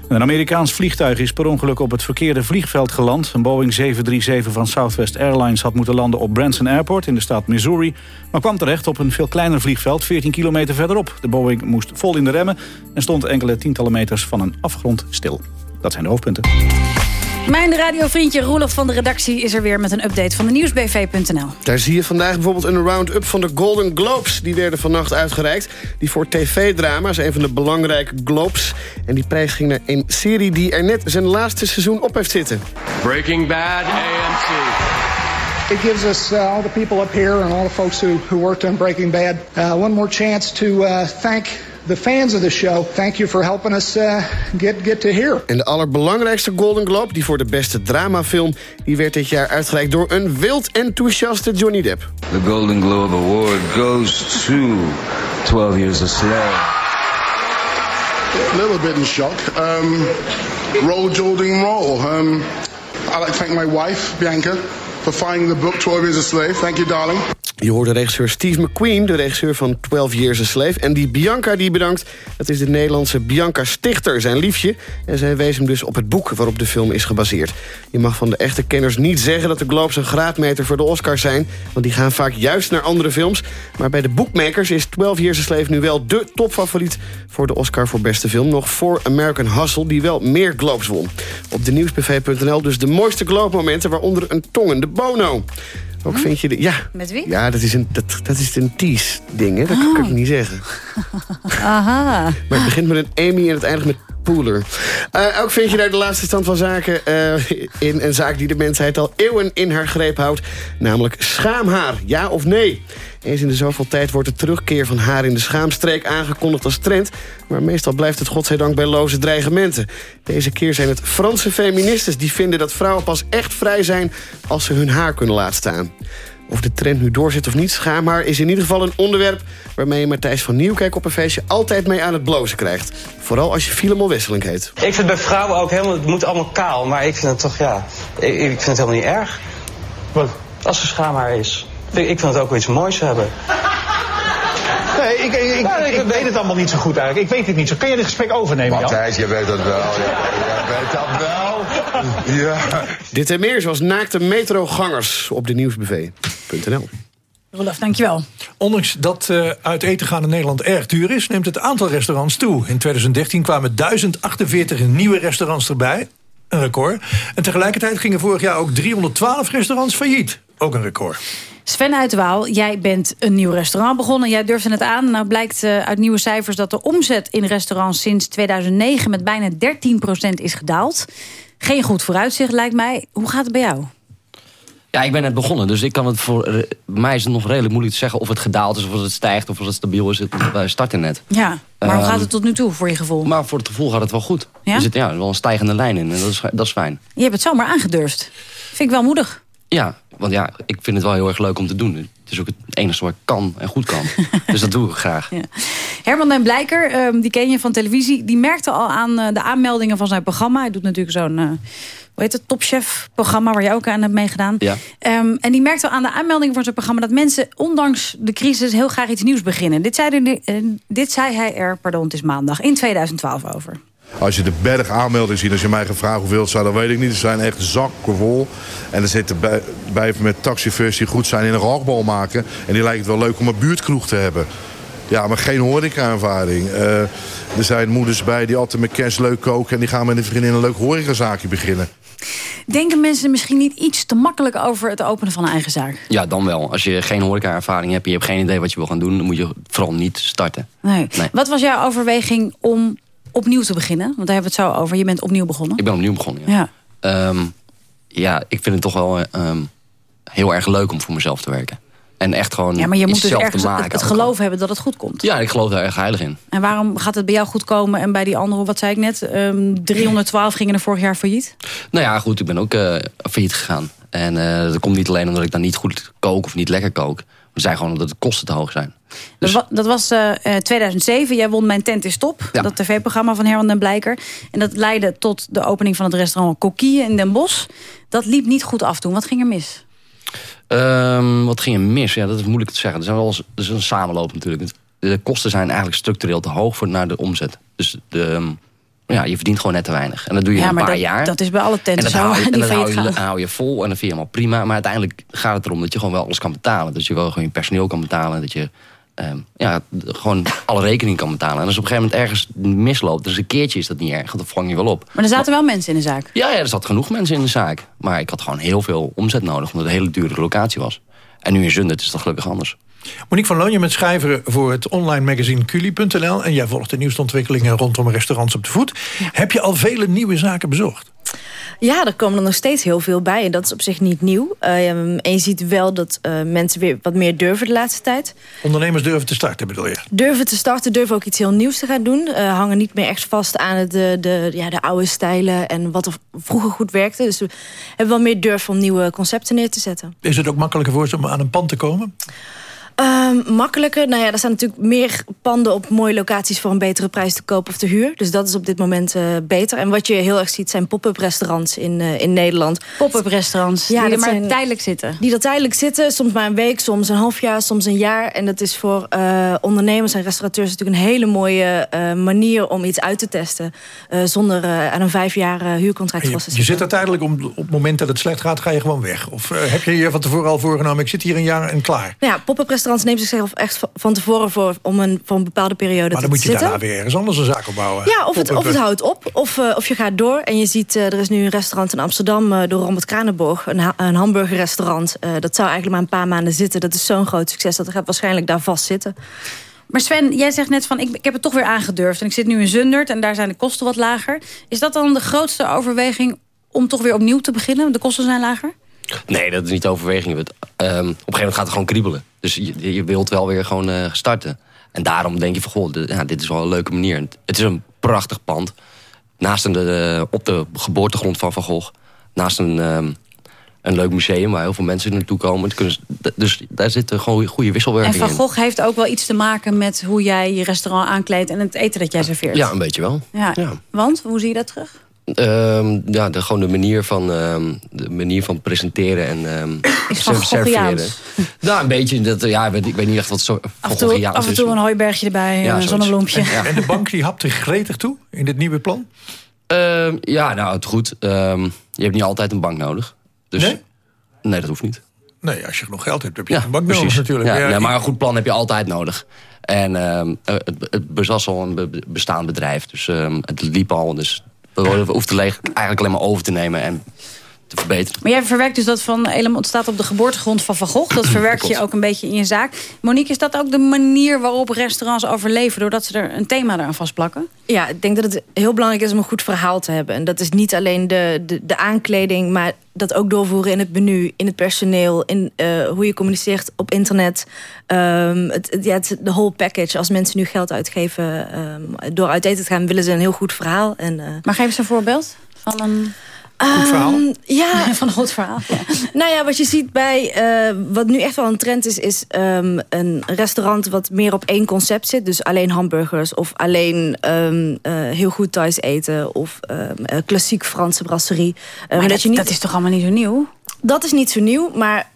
Een Amerikaans vliegtuig is per ongeluk op het verkeerde vliegveld geland. Een Boeing 737 van Southwest Airlines had moeten landen op Branson Airport in de staat Missouri... maar kwam terecht op een veel kleiner vliegveld 14 kilometer verderop. De Boeing moest vol in de remmen en stond enkele tientallen meters van een afgrond stil. Dat zijn de hoofdpunten. Mijn radiovriendje Roelof van de redactie is er weer met een update van de nieuwsbv.nl. Daar zie je vandaag bijvoorbeeld een round-up van de Golden Globes. Die werden vannacht uitgereikt. Die voor tv-drama is een van de belangrijke Globes. En die prijs ging naar een serie die er net zijn laatste seizoen op heeft zitten. Breaking Bad, AMC. It gives us uh, all the people up here and all the folks who, who worked on Breaking Bad uh, one more chance to uh, thank the fans of the show, thank you for helping us uh, get, get to here. En de allerbelangrijkste Golden Globe, die voor de beste dramafilm... die werd dit jaar uitgereikt door een wild enthousiaste Johnny Depp. The Golden Globe Award goes to 12 Years a Slave. A little bit in shock. Um, roll, Jordan, roll. Um, I'd like to thank my wife, Bianca, for finding the book 12 Years a Slave. Thank you, darling. Je hoort de regisseur Steve McQueen, de regisseur van 12 Years a Slave. En die Bianca die bedankt, dat is de Nederlandse Bianca Stichter, zijn liefje. En zij wees hem dus op het boek waarop de film is gebaseerd. Je mag van de echte kenners niet zeggen dat de Globes een graadmeter voor de Oscars zijn. Want die gaan vaak juist naar andere films. Maar bij de bookmakers is 12 Years a Slave nu wel de topfavoriet... voor de Oscar voor beste film. Nog voor American Hustle, die wel meer Globes won. Op de nieuwsbv.nl dus de mooiste Globe-momenten... waaronder een tongende Bono. Ook vind je de, ja. Met wie? Ja, dat is een, dat, dat is een tease-ding, hè? Dat kan ik niet zeggen. Aha. Maar het begint met een Amy en het eindigt met Pooler. Eh, ook vind je daar de laatste stand van zaken eh, in een zaak die de mensheid al eeuwen in haar greep houdt. Namelijk schaamhaar, ja of nee? Eens in de zoveel tijd wordt de terugkeer van haar in de schaamstreek aangekondigd als trend. Maar meestal blijft het godzijdank bij loze dreigementen. Deze keer zijn het Franse feministes die vinden dat vrouwen pas echt vrij zijn als ze hun haar kunnen laten staan. Of de trend nu doorzet of niet, schaamhaar is in ieder geval een onderwerp... waarmee je Matthijs van Nieuwkijk op een feestje altijd mee aan het blozen krijgt. Vooral als je Filemon Wesseling heet. Ik vind bij vrouwen ook helemaal, het moet allemaal kaal. Maar ik vind het toch, ja, ik, ik vind het helemaal niet erg. Wat? Als er schaamhaar is. Ik, ik vind het ook wel iets moois hebben. Nee, ik, ik, ik, ik weet het allemaal niet zo goed eigenlijk. Ik weet het niet zo. Kun je dit gesprek overnemen, Jan? Matthijs, je weet dat wel. Ja, jij weet dat wel. Ja. Dit en meer zoals naakte metrogangers op de nieuwsbv.nl. Rolf, dankjewel. Ondanks dat uh, uit eten gaan in Nederland erg duur is... neemt het aantal restaurants toe. In 2013 kwamen 1048 nieuwe restaurants erbij. Een record. En tegelijkertijd gingen vorig jaar ook 312 restaurants failliet. Ook een record. Sven Uitwaal, jij bent een nieuw restaurant begonnen. Jij durfde het aan. Nou blijkt uh, uit nieuwe cijfers dat de omzet in restaurants... sinds 2009 met bijna 13% is gedaald. Geen goed vooruitzicht, lijkt mij. Hoe gaat het bij jou? Ja, ik ben net begonnen, dus ik kan het voor uh, mij is het nog redelijk moeilijk te zeggen of het gedaald is, of het stijgt, of of het stabiel is. Wij starten net. Ja, maar hoe gaat het tot nu toe voor je gevoel? Maar voor het gevoel gaat het wel goed. Ja? Er zit ja, wel een stijgende lijn in en dat is, dat is fijn. Je hebt het zomaar aangedurfd. Vind ik wel moedig. Ja, want ja, ik vind het wel heel erg leuk om te doen. Het is ook het enige wat ik kan en goed kan. dus dat doe ik graag. Ja. Herman den Blijker, um, die ken je van televisie... die merkte al aan uh, de aanmeldingen van zijn programma. Hij doet natuurlijk zo'n... Uh, hoe heet het, Topchef-programma... waar je ook aan hebt meegedaan. Ja. Um, en die merkte al aan de aanmeldingen van zijn programma... dat mensen ondanks de crisis heel graag iets nieuws beginnen. Dit zei, de, uh, dit zei hij er, pardon, het is maandag, in 2012 over. Als je de berg aanmeldingen ziet, als je mij gevraagd hoeveel het zijn, dan weet ik niet. Er zijn echt zakken vol. En er zitten bij, bij met taxichauffeurs die goed zijn in een rockbal maken. En die lijkt het wel leuk om een buurtkroeg te hebben. Ja, maar geen horeca-ervaring. Uh, er zijn moeders bij die altijd met kerst leuk koken... en die gaan met een vriendin een leuk horecazaakje beginnen. Denken mensen misschien niet iets te makkelijk over het openen van een eigen zaak? Ja, dan wel. Als je geen horeca-ervaring hebt... en je hebt geen idee wat je wil gaan doen... dan moet je vooral niet starten. Nee. nee. Wat was jouw overweging om opnieuw te beginnen? Want daar hebben we het zo over. Je bent opnieuw begonnen. Ik ben opnieuw begonnen, ja. Ja, um, ja ik vind het toch wel um, heel erg leuk om voor mezelf te werken. En echt gewoon Ja, maar je moet dus ergens maken het, het geloof hebben dat het goed komt. Ja, ik geloof daar erg heilig in. En waarom gaat het bij jou goed komen en bij die anderen, wat zei ik net, um, 312 gingen er vorig jaar failliet? Nou ja, goed, ik ben ook uh, failliet gegaan. En uh, dat komt niet alleen omdat ik dan niet goed kook of niet lekker kook. We zijn gewoon omdat de kosten te hoog zijn. Dus... Dat, dat was uh, 2007. Jij won Mijn Tent is Top. Ja. Dat tv-programma van Herman den Blijker. En dat leidde tot de opening van het restaurant Coquille in Den Bosch. Dat liep niet goed af toen. Wat ging er mis? Um, wat ging er mis? Ja, dat is moeilijk te zeggen. Er, zijn wel eens, er is een samenloop natuurlijk. De kosten zijn eigenlijk structureel te hoog voor naar de omzet. Dus de, ja, je verdient gewoon net te weinig. En dat doe je ja, een paar dat, jaar. Dat is bij alle tenten en dat zo. Hou je, en dat hou je, gaan. hou je vol en dat vind je helemaal prima. Maar uiteindelijk gaat het erom dat je gewoon wel alles kan betalen. Dat je wel gewoon je personeel kan betalen. Dat je um, ja, gewoon alle rekeningen kan betalen. En als op een gegeven moment ergens misloopt... dus een keertje is dat niet erg, dat vang je wel op. Maar er zaten wel mensen in de zaak? Ja, ja, er zat genoeg mensen in de zaak. Maar ik had gewoon heel veel omzet nodig... omdat het een hele dure locatie was. En nu in Zundert is dat gelukkig anders. Monique van Loon, je bent schrijver voor het online magazine Culi.nl... en jij volgt de nieuwste ontwikkelingen rondom restaurants op de voet. Ja. Heb je al vele nieuwe zaken bezocht? Ja, er komen er nog steeds heel veel bij. En dat is op zich niet nieuw. Ehm, en je ziet wel dat uh, mensen weer wat meer durven de laatste tijd. Ondernemers durven te starten, bedoel je? Durven te starten, durven ook iets heel nieuws te gaan doen. Uh, hangen niet meer echt vast aan de, de, ja, de oude stijlen... en wat er vroeger goed werkte. Dus we hebben wel meer durf om nieuwe concepten neer te zetten. Is het ook makkelijker voor ze om aan een pand te komen? Um, makkelijker. Nou ja, er staan natuurlijk meer panden op mooie locaties voor een betere prijs te koop of te huur. Dus dat is op dit moment uh, beter. En wat je heel erg ziet zijn pop-up restaurants in, uh, in Nederland. Pop-up restaurants, ja, die er maar zijn, tijdelijk zitten. Die er tijdelijk zitten, soms maar een week, soms een half jaar, soms een jaar. En dat is voor uh, ondernemers en restaurateurs natuurlijk een hele mooie manier om iets uit te testen. zonder aan een vijf jaar huurcontract vast te zitten. Je zit er tijdelijk om op het moment dat het slecht gaat, ga je gewoon weg. Of heb je je van tevoren al voorgenomen, ik zit hier een jaar en klaar? Nou ja, pop-up restaurants restaurants neemt zichzelf echt van tevoren voor... om een, voor een bepaalde periode maar te zitten. Maar dan moet je daarna weer ergens anders een zaak opbouwen. Ja, of het, of het houdt op, of, uh, of je gaat door. En je ziet, uh, er is nu een restaurant in Amsterdam... Uh, door Robert Kranenborg, een, ha een hamburgerrestaurant. dat zou eigenlijk maar een paar maanden zitten. Dat is zo'n groot succes, dat gaat waarschijnlijk daar vast zitten. Maar Sven, jij zegt net van, ik, ik heb het toch weer aangedurfd. En ik zit nu in Zundert en daar zijn de kosten wat lager. Is dat dan de grootste overweging om toch weer opnieuw te beginnen? De kosten zijn lager? Nee, dat is niet de overweging. Um, op een gegeven moment gaat het gewoon kriebelen. Dus je, je wilt wel weer gewoon uh, starten. En daarom denk je van, goh, dit, ja, dit is wel een leuke manier. Het is een prachtig pand. Naast een, uh, op de geboortegrond van Van Gogh. Naast een, um, een leuk museum waar heel veel mensen naartoe komen. Dus daar zit gewoon goede wisselwerking in. En Van Gogh heeft ook wel iets te maken met hoe jij je restaurant aankleedt... en het eten dat jij serveert. Ja, een beetje wel. Ja. ja. Want, hoe zie je dat terug? Um, ja, de, gewoon de manier van, um, de manier van presenteren en um, serveren. Nou, een beetje. Dat, ja, ik weet, ik weet niet echt wat zo af en toe, af en toe een hooibergje erbij, ja, een zonnebloempje. Ja. En de bank die hapt er gretig toe in dit nieuwe plan? ja, nou, het goed. je hebt niet altijd een bank nodig. Dus, nee? Nee, dat hoeft niet. Nee, als je genoeg geld hebt, heb je een bank precies. nodig natuurlijk. Ja, nee, maar een goed plan heb je altijd nodig. En het, het was al een bestaand bedrijf, dus het liep al. Dus hoefden leeg eigenlijk alleen maar over te nemen en te verbeteren. Maar jij verwerkt dus dat van element staat op de geboortegrond van Van Gogh. Dat verwerk je ook een beetje in je zaak. Monique, is dat ook de manier waarop restaurants overleven... doordat ze er een thema aan vastplakken? Ja, ik denk dat het heel belangrijk is om een goed verhaal te hebben. En dat is niet alleen de, de, de aankleding... maar dat ook doorvoeren in het menu, in het personeel... in uh, hoe je communiceert op internet. Um, het, ja, het, de whole package. Als mensen nu geld uitgeven um, door uit eten te gaan... willen ze een heel goed verhaal. En, uh, maar geef eens een voorbeeld van een... Goed verhaal? Um, ja. Van een goed verhaal. Ja. nou ja, wat je ziet bij... Uh, wat nu echt wel een trend is... is um, een restaurant wat meer op één concept zit. Dus alleen hamburgers of alleen um, uh, heel goed thuis eten... of klassiek Franse brasserie. maar dat, dat, je niet... dat is toch allemaal niet zo nieuw? Dat is niet zo nieuw, maar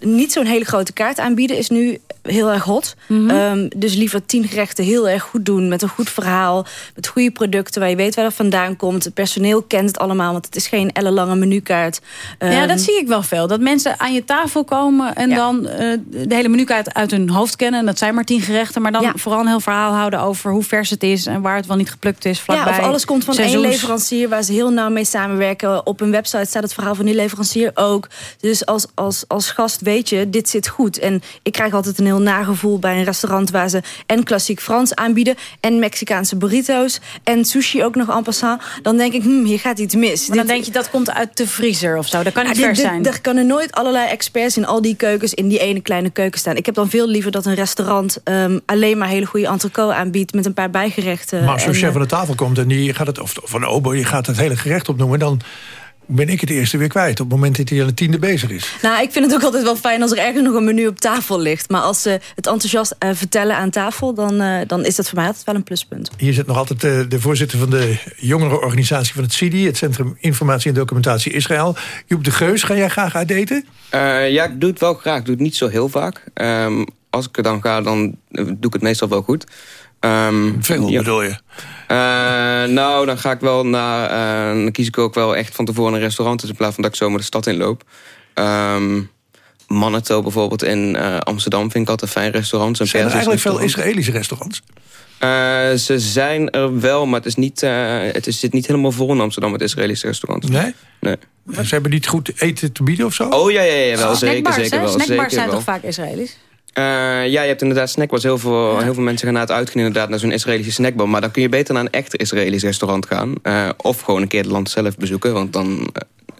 niet zo'n hele grote kaart aanbieden is nu heel erg hot. Mm -hmm. um, dus liever tien gerechten heel erg goed doen. Met een goed verhaal. Met goede producten waar je weet waar dat vandaan komt. Het personeel kent het allemaal. Want het is geen ellenlange menukaart. Um, ja, dat zie ik wel veel. Dat mensen aan je tafel komen. En ja. dan uh, de hele menukaart uit hun hoofd kennen. En dat zijn maar tien gerechten. Maar dan ja. vooral een heel verhaal houden over hoe vers het is. En waar het wel niet geplukt is. Vlakbij. Ja, of alles komt van Seizoens. één leverancier. Waar ze heel nauw mee samenwerken. Op hun website staat het verhaal van die leverancier ook. Dus als, als, als gast weet je, dit zit goed. En ik krijg altijd een heel nagevoel bij een restaurant... waar ze en klassiek Frans aanbieden... en Mexicaanse burrito's en sushi ook nog en passant. Dan denk ik, hm, hier gaat iets mis. Maar dan dit... denk je, dat komt uit de vriezer of zo. Dat kan niet ja, vers zijn. Er kunnen nooit allerlei experts in al die keukens... in die ene kleine keuken staan. Ik heb dan veel liever dat een restaurant... Um, alleen maar hele goede entrecote aanbiedt... met een paar bijgerechten. Maar als zo'n chef aan de tafel komt en die gaat het... of van obo, je gaat het hele gerecht opnoemen... dan ben ik het eerste weer kwijt. Op het moment dat hij aan de tiende bezig is. Nou, ik vind het ook altijd wel fijn als er ergens nog een menu op tafel ligt. Maar als ze het enthousiast uh, vertellen aan tafel... Dan, uh, dan is dat voor mij altijd wel een pluspunt. Hier zit nog altijd uh, de voorzitter van de jongerenorganisatie van het CIDI... het Centrum Informatie en Documentatie Israël. Joep de Geus, ga jij graag uit eten? ja, ik doe het wel graag. Ik doe het niet zo heel vaak. Um, als ik er dan ga, dan doe ik het meestal wel goed. Um, Veel ja. bedoel je? Uh, nou, dan ga ik wel naar. Uh, dan kies ik ook wel echt van tevoren een restaurant. Dus in plaats van dat ik zomaar de stad inloop. Um, Manito bijvoorbeeld in uh, Amsterdam vind ik altijd een fijn restaurant. Zijn er eigenlijk veel Israëlische restaurants? ze zijn er wel, maar het, is niet, het is, zit niet helemaal vol in Amsterdam met Israëlische restaurants. Nee? Nee. Ze hebben niet goed eten te bieden of zo? Oh ja, ja, ja wel, zeker, zeker wel. Snackbars zeker zijn wel. toch vaak Israëlisch? Uh, ja, je hebt inderdaad snackbars. Heel veel, heel veel mensen gaan naar het uitgaan inderdaad naar zo'n Israëlische snackbar. Maar dan kun je beter naar een echt Israëlisch restaurant gaan. Uh, of gewoon een keer het land zelf bezoeken. Want dan uh,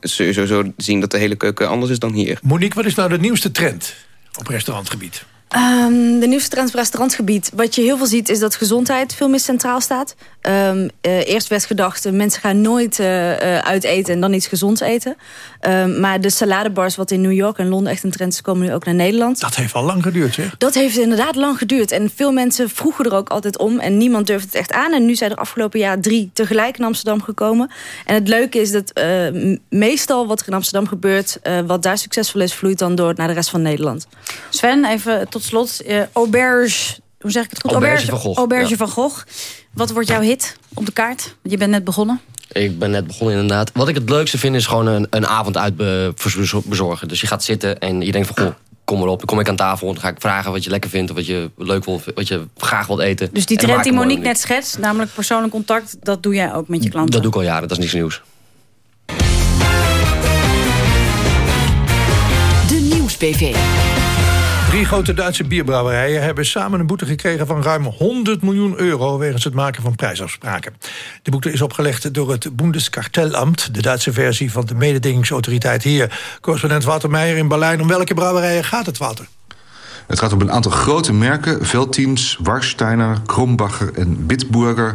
zul je sowieso zien dat de hele keuken anders is dan hier. Monique, wat is nou de nieuwste trend op restaurantgebied? Um, de nieuwste trend op restaurantgebied. Wat je heel veel ziet is dat gezondheid veel meer centraal staat. Um, uh, eerst werd gedacht, mensen gaan nooit uh, uh, uit eten en dan iets gezonds eten. Um, maar de saladebars wat in New York en Londen echt een trend is... komen nu ook naar Nederland. Dat heeft al lang geduurd, zeg. Dat heeft inderdaad lang geduurd. En veel mensen vroegen er ook altijd om. En niemand durfde het echt aan. En nu zijn er afgelopen jaar drie tegelijk in Amsterdam gekomen. En het leuke is dat meestal wat er in Amsterdam gebeurt... wat daar succesvol is, vloeit dan door naar de rest van Nederland. Sven, even tot slot. auberge, hoe zeg ik het goed? Auberge, van Gogh. Auberge ja. van Gogh. Wat wordt jouw hit op de kaart? Je bent net begonnen. Ik ben net begonnen inderdaad. Wat ik het leukste vind is gewoon een, een avond uit be, bezorgen. Dus je gaat zitten en je denkt van... Goh, kom erop, dan kom ik aan tafel en dan ga ik vragen wat je lekker vindt... of wat je leuk wilt, wat je graag wilt eten. Dus die trend die Monique net schetst, namelijk persoonlijk contact... dat doe jij ook met je klanten? Dat doe ik al jaren, dat is niks nieuws. De Nieuws-PV. Drie grote Duitse bierbrouwerijen hebben samen een boete gekregen van ruim 100 miljoen euro wegens het maken van prijsafspraken. De boete is opgelegd door het Bundeskartellamt, de Duitse versie van de mededingingsautoriteit hier. Correspondent Wouter Meijer in Berlijn. Om welke brouwerijen gaat het, Wouter? Het gaat om een aantal grote merken. Veltins, Warsteiner, Krombacher en Bitburger.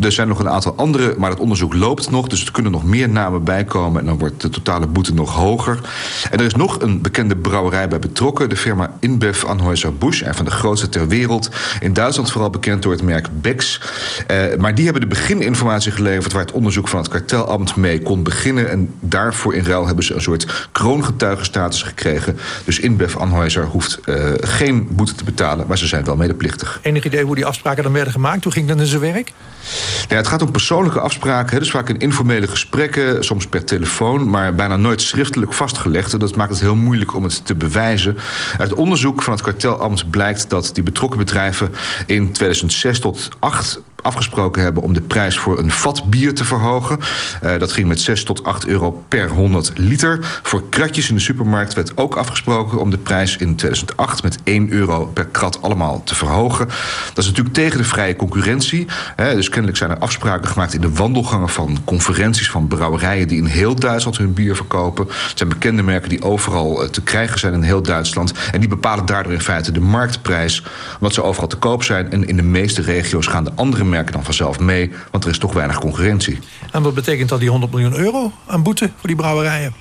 Er zijn nog een aantal andere, maar het onderzoek loopt nog. Dus er kunnen nog meer namen bijkomen. En dan wordt de totale boete nog hoger. En er is nog een bekende brouwerij bij betrokken. De firma InBev Anheuser-Busch. Een van de grootste ter wereld. In Duitsland vooral bekend door het merk Becks. Eh, maar die hebben de begininformatie geleverd... waar het onderzoek van het kartelambt mee kon beginnen. En daarvoor in ruil hebben ze een soort kroongetuigenstatus gekregen. Dus InBev Anheuser hoeft... Uh, geen boete te betalen, maar ze zijn wel medeplichtig. Enig idee hoe die afspraken dan werden gemaakt? Hoe ging dat in zijn werk? Ja, het gaat om persoonlijke afspraken, dus vaak in informele gesprekken, soms per telefoon, maar bijna nooit schriftelijk vastgelegd. En dat maakt het heel moeilijk om het te bewijzen. Uit onderzoek van het kartelambt blijkt dat die betrokken bedrijven in 2006 tot 2008 afgesproken hebben om de prijs voor een vat bier te verhogen. Uh, dat ging met 6 tot 8 euro per 100 liter. Voor kratjes in de supermarkt werd ook afgesproken om de prijs in 2008 met 1 euro per krat allemaal te verhogen. Dat is natuurlijk tegen de vrije concurrentie. Hè, dus kennelijk zijn er afspraken gemaakt in de wandelgangen van conferenties van brouwerijen die in heel Duitsland hun bier verkopen. Het zijn bekende merken die overal uh, te krijgen zijn in heel Duitsland. En die bepalen daardoor in feite de marktprijs, omdat ze overal te koop zijn. En in de meeste regio's gaan de andere merken dan vanzelf mee, want er is toch weinig concurrentie. En wat betekent dat die 100 miljoen euro aan boete voor die brouwerijen?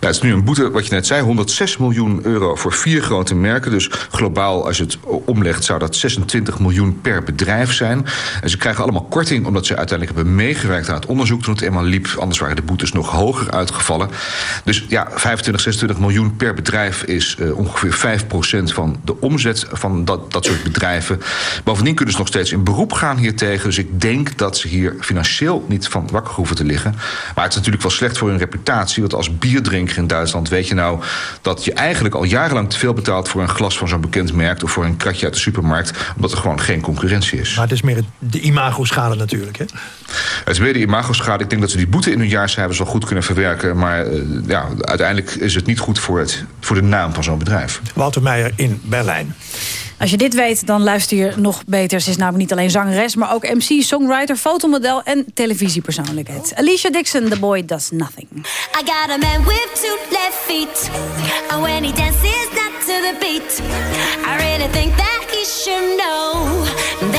Ja, het is nu een boete, wat je net zei, 106 miljoen euro voor vier grote merken. Dus globaal, als je het omlegt, zou dat 26 miljoen per bedrijf zijn. En ze krijgen allemaal korting omdat ze uiteindelijk hebben meegewerkt aan het onderzoek toen het eenmaal liep. Anders waren de boetes nog hoger uitgevallen. Dus ja, 25, 26 miljoen per bedrijf is uh, ongeveer 5% van de omzet van dat, dat soort bedrijven. Bovendien kunnen ze nog steeds in beroep gaan hiertegen. Dus ik denk dat ze hier financieel niet van wakker hoeven te liggen. Maar het is natuurlijk wel slecht voor hun reputatie. Want als bierdrinker in Duitsland weet je nou dat je eigenlijk al jarenlang te veel betaalt voor een glas van zo'n bekend merk of voor een kratje uit de supermarkt, omdat er gewoon geen concurrentie is. Maar het is meer de imago-schade natuurlijk, hè? Het is meer de imago-schade. Ik denk dat ze die boete in hun jaarcijfers wel goed kunnen verwerken, maar uh, ja, uiteindelijk is het niet goed voor, het, voor de naam van zo'n bedrijf. Wouter Meijer in Berlijn. Als je dit weet, dan luister je nog beter. Ze is namelijk niet alleen zangeres, maar ook MC, songwriter, fotomodel en televisiepersoonlijkheid. Alicia Dixon, The Boy Does Nothing. I got a man with two left feet. And he dances not to the beat. I really think that he should know.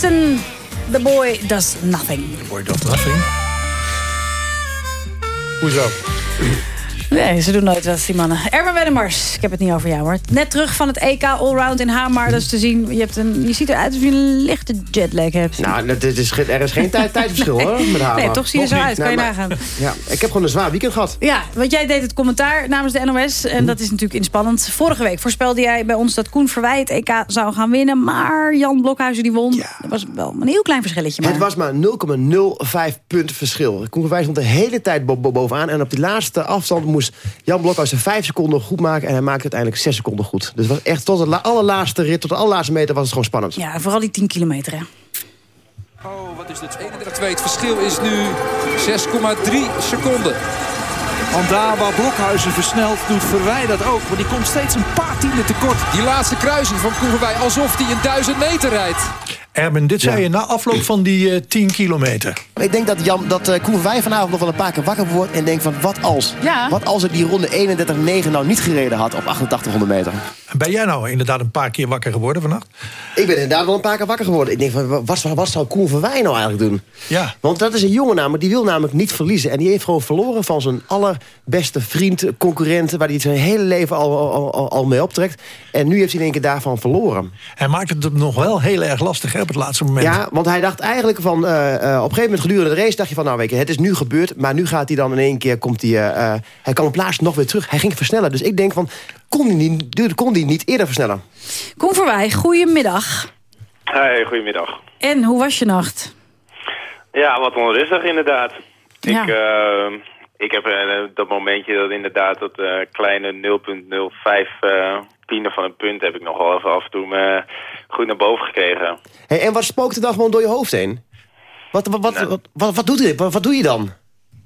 Dixon, The Boy Does Nothing. The Boy Does Nothing? Hoezo? Nee, ze doen nooit wat, die mannen. Erwin Wennemars, ik heb het niet over jou hoor. Net terug van het EK Allround in Hamar. Is te zien. Je, hebt een, je ziet eruit alsof je een lichte jetlag hebt. Nou, dat is, er is geen tijd, tijdverschil hoor, met Hamer. Nee, toch zie je Nog zo niet. uit. Kan je nagaan. Ja, ik heb gewoon een zwaar weekend gehad. Ja, want jij deed het commentaar namens de NOS. En dat is natuurlijk inspannend. Vorige week voorspelde jij bij ons dat Koen Verwij het EK zou gaan winnen. Maar Jan Blokhuizen die won. Dat was wel een heel klein verschilletje. Maar. Het was maar 0,05 punt verschil. Koen Verwij stond de hele tijd bo- bo- bovenaan. En op die laatste afstand moest Jan Blokhuizen 5 seconden goed maken. En hij maakte uiteindelijk 6 seconden goed. Dus het was echt tot de la- allerlaatste rit, tot de allerlaatste meter was het gewoon spannend. Ja, vooral die 10 kilometer hè. Wat is dit? 31-2. Het verschil is nu 6,3 seconden. Andaba Blokhuizen versnelt, doet Verwij dat ook. Maar die komt steeds een paar tienden tekort. Die laatste kruising van Koeverwij alsof hij een 1000 meter rijdt. Erben, dit zei je na afloop van die eh 10 kilometer. Ik denk dat, Jan, dat eh, Koen Verwij vanavond nog wel een paar keer wakker wordt... en denkt van, wat als? Ja. Wat als ik die ronde 31-9 nou niet gereden had op 8800 meter? Ben jij nou inderdaad een paar keer wakker geworden vannacht? Ik ben inderdaad wel een paar keer wakker geworden. Ik denk van, wat, wat zou Koen Verwij nou eigenlijk doen? Ja. Want dat is een jongen namelijk, die wil namelijk niet verliezen. En die heeft gewoon verloren van zijn allerbeste vriend, concurrent... waar hij zijn hele leven al, al, al, al mee optrekt. En nu heeft hij in één keer daarvan verloren. Hij maakt het hem nog wel heel erg lastig hè, op het laatste moment. Ja, want hij dacht eigenlijk van... eh, eh, op een gegeven moment gedurende de race dacht je van... nou weet je, het is nu gebeurd, maar nu gaat hij dan in één keer... Komt hij, eh, eh, hij kan op laatst nog weer terug. Hij ging versnellen. Dus ik denk van, kon hij niet, kon hij niet eerder versnellen? Koen Verwij, goedemiddag. Hey, goedemiddag. En hoe was je nacht? Ja, wat onrustig inderdaad. Ja. Ik, ik heb eh, dat momentje dat inderdaad dat eh, kleine 0,05 eh tiende van een punt heb ik nog wel even af en toe me goed naar boven gekregen. Hey, en wat spookt er dan gewoon door je hoofd heen? Wat, wat, wat, wat, wat, wat, doet hij, wat, wat doe je dan?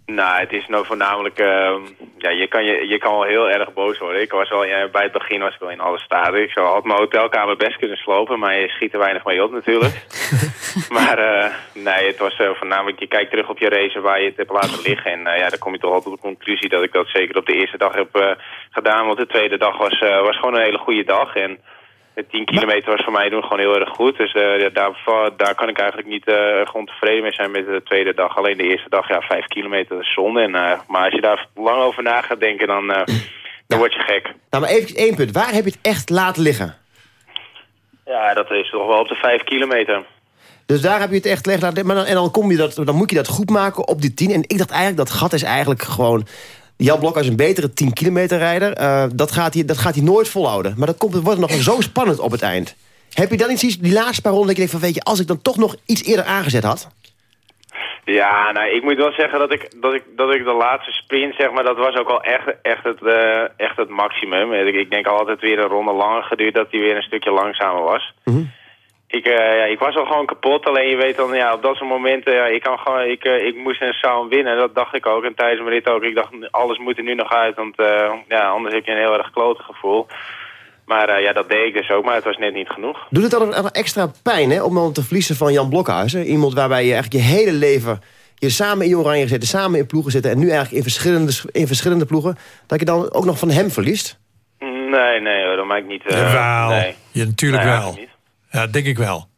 Nou, het is nou voornamelijk, eh, ja, je kan, je, je kan wel heel erg boos worden. Ik was ja, bij het begin was ik wel in alle staten. Ik zou had mijn hotelkamer best kunnen slopen, maar je schiet er weinig mee op natuurlijk. maar eh, nee, het was eh, voornamelijk, je kijkt terug op je race waar je het hebt laten liggen. En eh, ja, dan kom je toch altijd tot de conclusie dat ik dat zeker op de eerste dag heb eh, gedaan. Want de tweede dag was, eh, was gewoon een hele goede dag. En de 10 kilometer was voor mij doen gewoon heel erg goed. Dus eh, ja, daar, daar kan ik eigenlijk niet eh, gewoon tevreden mee zijn met de tweede dag. Alleen de eerste dag, ja, 5 kilometer is zonde. En, eh, maar als je daar lang over na gaat denken, dan, eh, dan word je gek. Nou, maar even één punt. Waar heb je het echt laten liggen? Ja, dat is toch wel op de 5 kilometer. Dus daar heb je het echt laten liggen. Maar dan, en dan, kom je dat, dan moet je dat goed maken op die 10. En ik dacht eigenlijk, dat gat is eigenlijk gewoon... Jan Blok is een betere 10 kilometer rijder. Eh, dat, gaat hij, dat gaat hij nooit volhouden. Maar dat komt, het wordt nog zo spannend op het eind. Heb je dan iets, die laatste paar ronden, dat je denkt van... weet je, als ik dan toch nog iets eerder aangezet had... Ja, nou, ik moet wel zeggen dat ik, dat ik, dat ik de laatste sprint, zeg maar, dat was ook al echt, echt, het, eh, echt het maximum. Ik, ik denk altijd weer een ronde langer geduurd dat hij weer een stukje langzamer was. Ik, eh, ja, ik was al gewoon kapot, alleen je weet dan, ja, op dat soort momenten, ja, ik, kan gewoon, ik, eh, ik moest een zou winnen, dat dacht ik ook. En tijdens mijn rit ook, ik dacht, alles moet er nu nog uit, want eh, ja, anders heb je een heel erg klote gevoel. Maar eh, ja, dat deed ik dus ook, maar het was net niet genoeg. Doet het dan nog extra pijn hè, om dan te verliezen van Jan Blokhuizen? Iemand waarbij je eigenlijk je hele leven... je samen in Oranje gezeten, samen in ploegen zitten... en nu eigenlijk in verschillende, in verschillende ploegen... dat je dan ook nog van hem verliest? Nee, nee, hoor, dat maak ik niet. eh, Jawel. nee. Ja, natuurlijk Nee, wel. Ja, denk ik wel.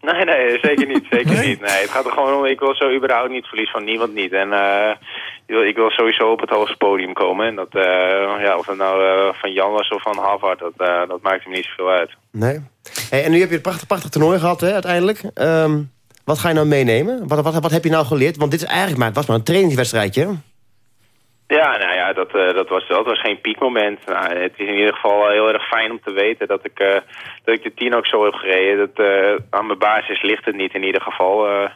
Nee, nee, zeker niet. Zeker niet. Nee, het gaat er gewoon om, ik wil zo überhaupt niet verlies van niemand niet. En eh, ik, wil, ik wil sowieso op het hoogste podium komen. En dat, eh, ja, of het nou eh, van Jan was of van Havard, dat, eh, dat maakt hem niet zoveel uit. Nee. Hey, en nu heb je het prachtig, prachtig toernooi gehad hè, uiteindelijk. Ehm, wat ga je nou meenemen? Wat, wat, wat heb je nou geleerd? Want dit is eigenlijk maar, het was maar een trainingswedstrijdje. Ja, nou ja, dat, eh, dat, was, dat was geen piekmoment. Nou, het is in ieder geval heel erg fijn om te weten dat ik, eh, dat ik de 10 ook zo heb gereden. Dat, eh, aan mijn basis ligt het niet in ieder geval.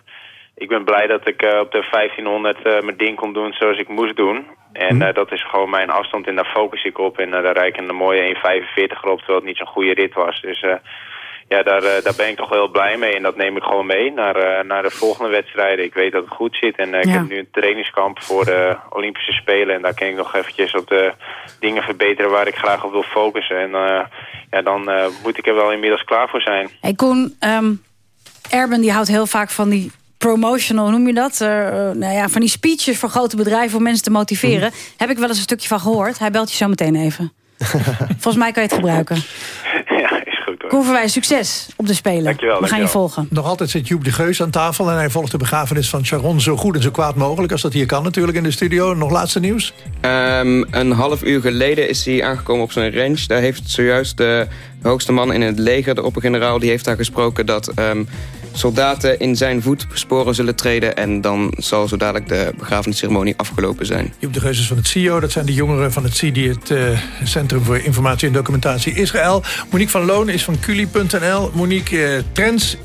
Ik ben blij dat ik op de 1500 eh, mijn ding kon doen zoals ik moest doen. En eh, dat is gewoon mijn afstand en daar focus ik op. En daar rijd ik een mooie 1.45 op, terwijl het niet zo'n goede rit was. Dus ja, daar, eh, daar ben ik toch wel heel blij mee. En dat neem ik gewoon mee naar, eh, naar de volgende wedstrijden. Ik weet dat het goed zit. En eh, ik heb nu een trainingskamp voor de Olympische Spelen. En daar kan ik nog eventjes op de dingen verbeteren waar ik graag op wil focussen. En eh, ja, dan eh, moet ik er wel inmiddels klaar voor zijn. Hey Koen, ehm, Erben die houdt heel vaak van die promotional, hoe noem je dat? Eh, nou ja, van die speeches voor grote bedrijven om mensen te motiveren. Heb ik wel eens een stukje van gehoord. Hij belt je zo meteen even. Volgens mij kan je het gebruiken. ja, is goed hoor. Koeverwij, succes op de Spelen. Dankjewel, We gaan je volgen. Nog altijd zit Joep de Geus aan tafel... en hij volgt de begrafenis van Sharon zo goed en zo kwaad mogelijk... als dat hier kan natuurlijk in de studio. Nog laatste nieuws? Ehm, een half uur geleden is hij aangekomen op zijn ranch. Daar heeft zojuist de hoogste man in het leger, de oppergeneraal... die heeft daar gesproken dat ehm, soldaten in zijn voetsporen zullen treden... en dan zal zo dadelijk de begrafenisceremonie afgelopen zijn. Joep de Geus is van het CIO. Dat zijn de jongeren van het CIDI, het eh, Centrum voor Informatie en Documentatie Israël. Monique van Loon is van Culi.nl. Monique, eh, trends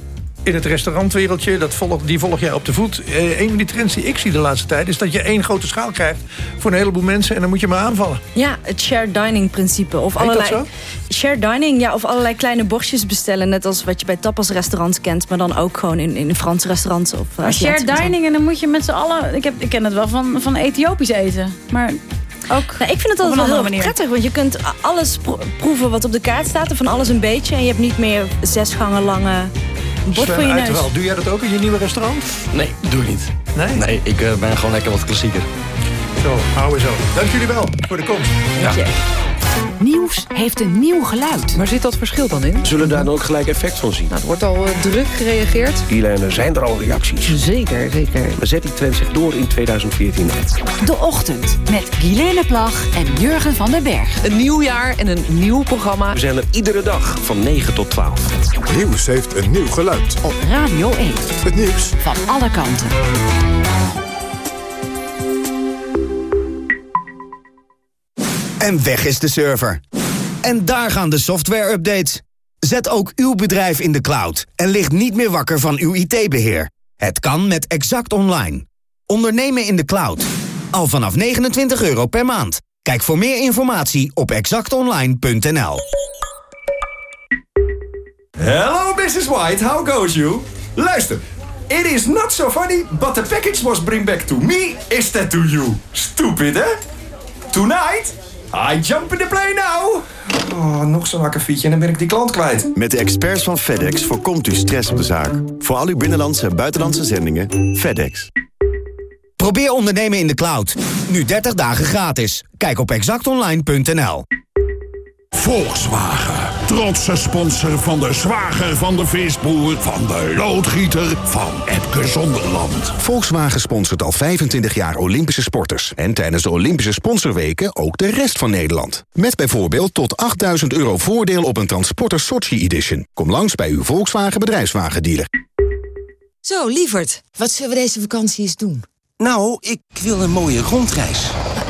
in het restaurantwereldje, dat volg, die volg jij op de voet. Eh, een van die trends die ik zie de laatste tijd... is dat je één grote schaal krijgt voor een heleboel mensen... en dan moet je maar aanvallen. Ja, het shared dining principe. Of Heet dat allerlei, Shared dining, ja, of allerlei kleine bordjes bestellen. Net als wat je bij tapasrestaurants kent. Maar dan ook gewoon in, in een Frans restaurant. Of Maar shared dining en dan moet je met z'n allen... Ik, heb, ik ken het wel van, van Ethiopisch eten. Maar ook Nou, ik vind het altijd wel heel manier. prettig. Want je kunt alles pro- proeven wat op de kaart staat. En van alles een beetje. En je hebt niet meer zes gangen lange bord Sven voor je neus. Uiterwal, doe jij dat ook in je nieuwe restaurant? Nee, doe ik niet. Nee? Nee, ik eh, ben gewoon lekker wat klassieker. Zo, houden we zo. Dank jullie wel voor de komst. Nieuws heeft een nieuw geluid. Waar zit dat verschil dan in? Zullen daar dan ook gelijk effect van zien? Nou, er wordt al eh, druk gereageerd. Guilaine, zijn er al reacties? Zeker, zeker. Maar zet die trend zich door in 2014? De Ochtend met Guilaine Plag en Jurgen van den Berg. Een nieuw jaar en een nieuw programma. We zijn er iedere dag van 9 tot 12. Nieuws heeft een nieuw geluid. Op Radio 1. Het nieuws Van alle kanten. En weg is de server. En daar gaan de software-updates. Zet ook uw bedrijf in de cloud en ligt niet meer wakker van uw IT-beheer. Het kan met Exact Online. Ondernemen in de cloud. Al vanaf 29 euro per maand. Kijk voor meer informatie op exactonline.nl. Hello, Mrs. White. How goes you? Luister. It is not so funny, but the package was bring back to me instead to you. Stupid, hè? Tonight, I jump in the plane now. Oh, nog zo'n akkefietje en dan ben ik die klant kwijt. Met de experts van FedEx voorkomt u stress op de zaak. Voor al uw binnenlandse en buitenlandse zendingen, FedEx. Probeer ondernemen in de cloud. Nu 30 dagen gratis. Kijk op exactonline.nl. Volkswagen. Trotse sponsor van de zwager van de visboer... van de loodgieter van Epke Zonderland. Volkswagen sponsort al 25 jaar Olympische sporters. En tijdens de Olympische sponsorweken ook de rest van Nederland. Met bijvoorbeeld tot 8000 euro voordeel op een Transporter Sochi Edition. Kom langs bij uw Volkswagen bedrijfswagendealer. Zo, lieverd, wat zullen we deze vakantie eens doen? Nou, ik wil een mooie rondreis.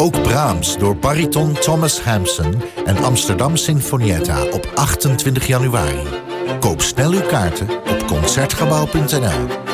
Ook Brahms door bariton Thomas Hampson en Amsterdam Sinfonietta op 28 januari. Koop snel uw kaarten op Concertgebouw.nl.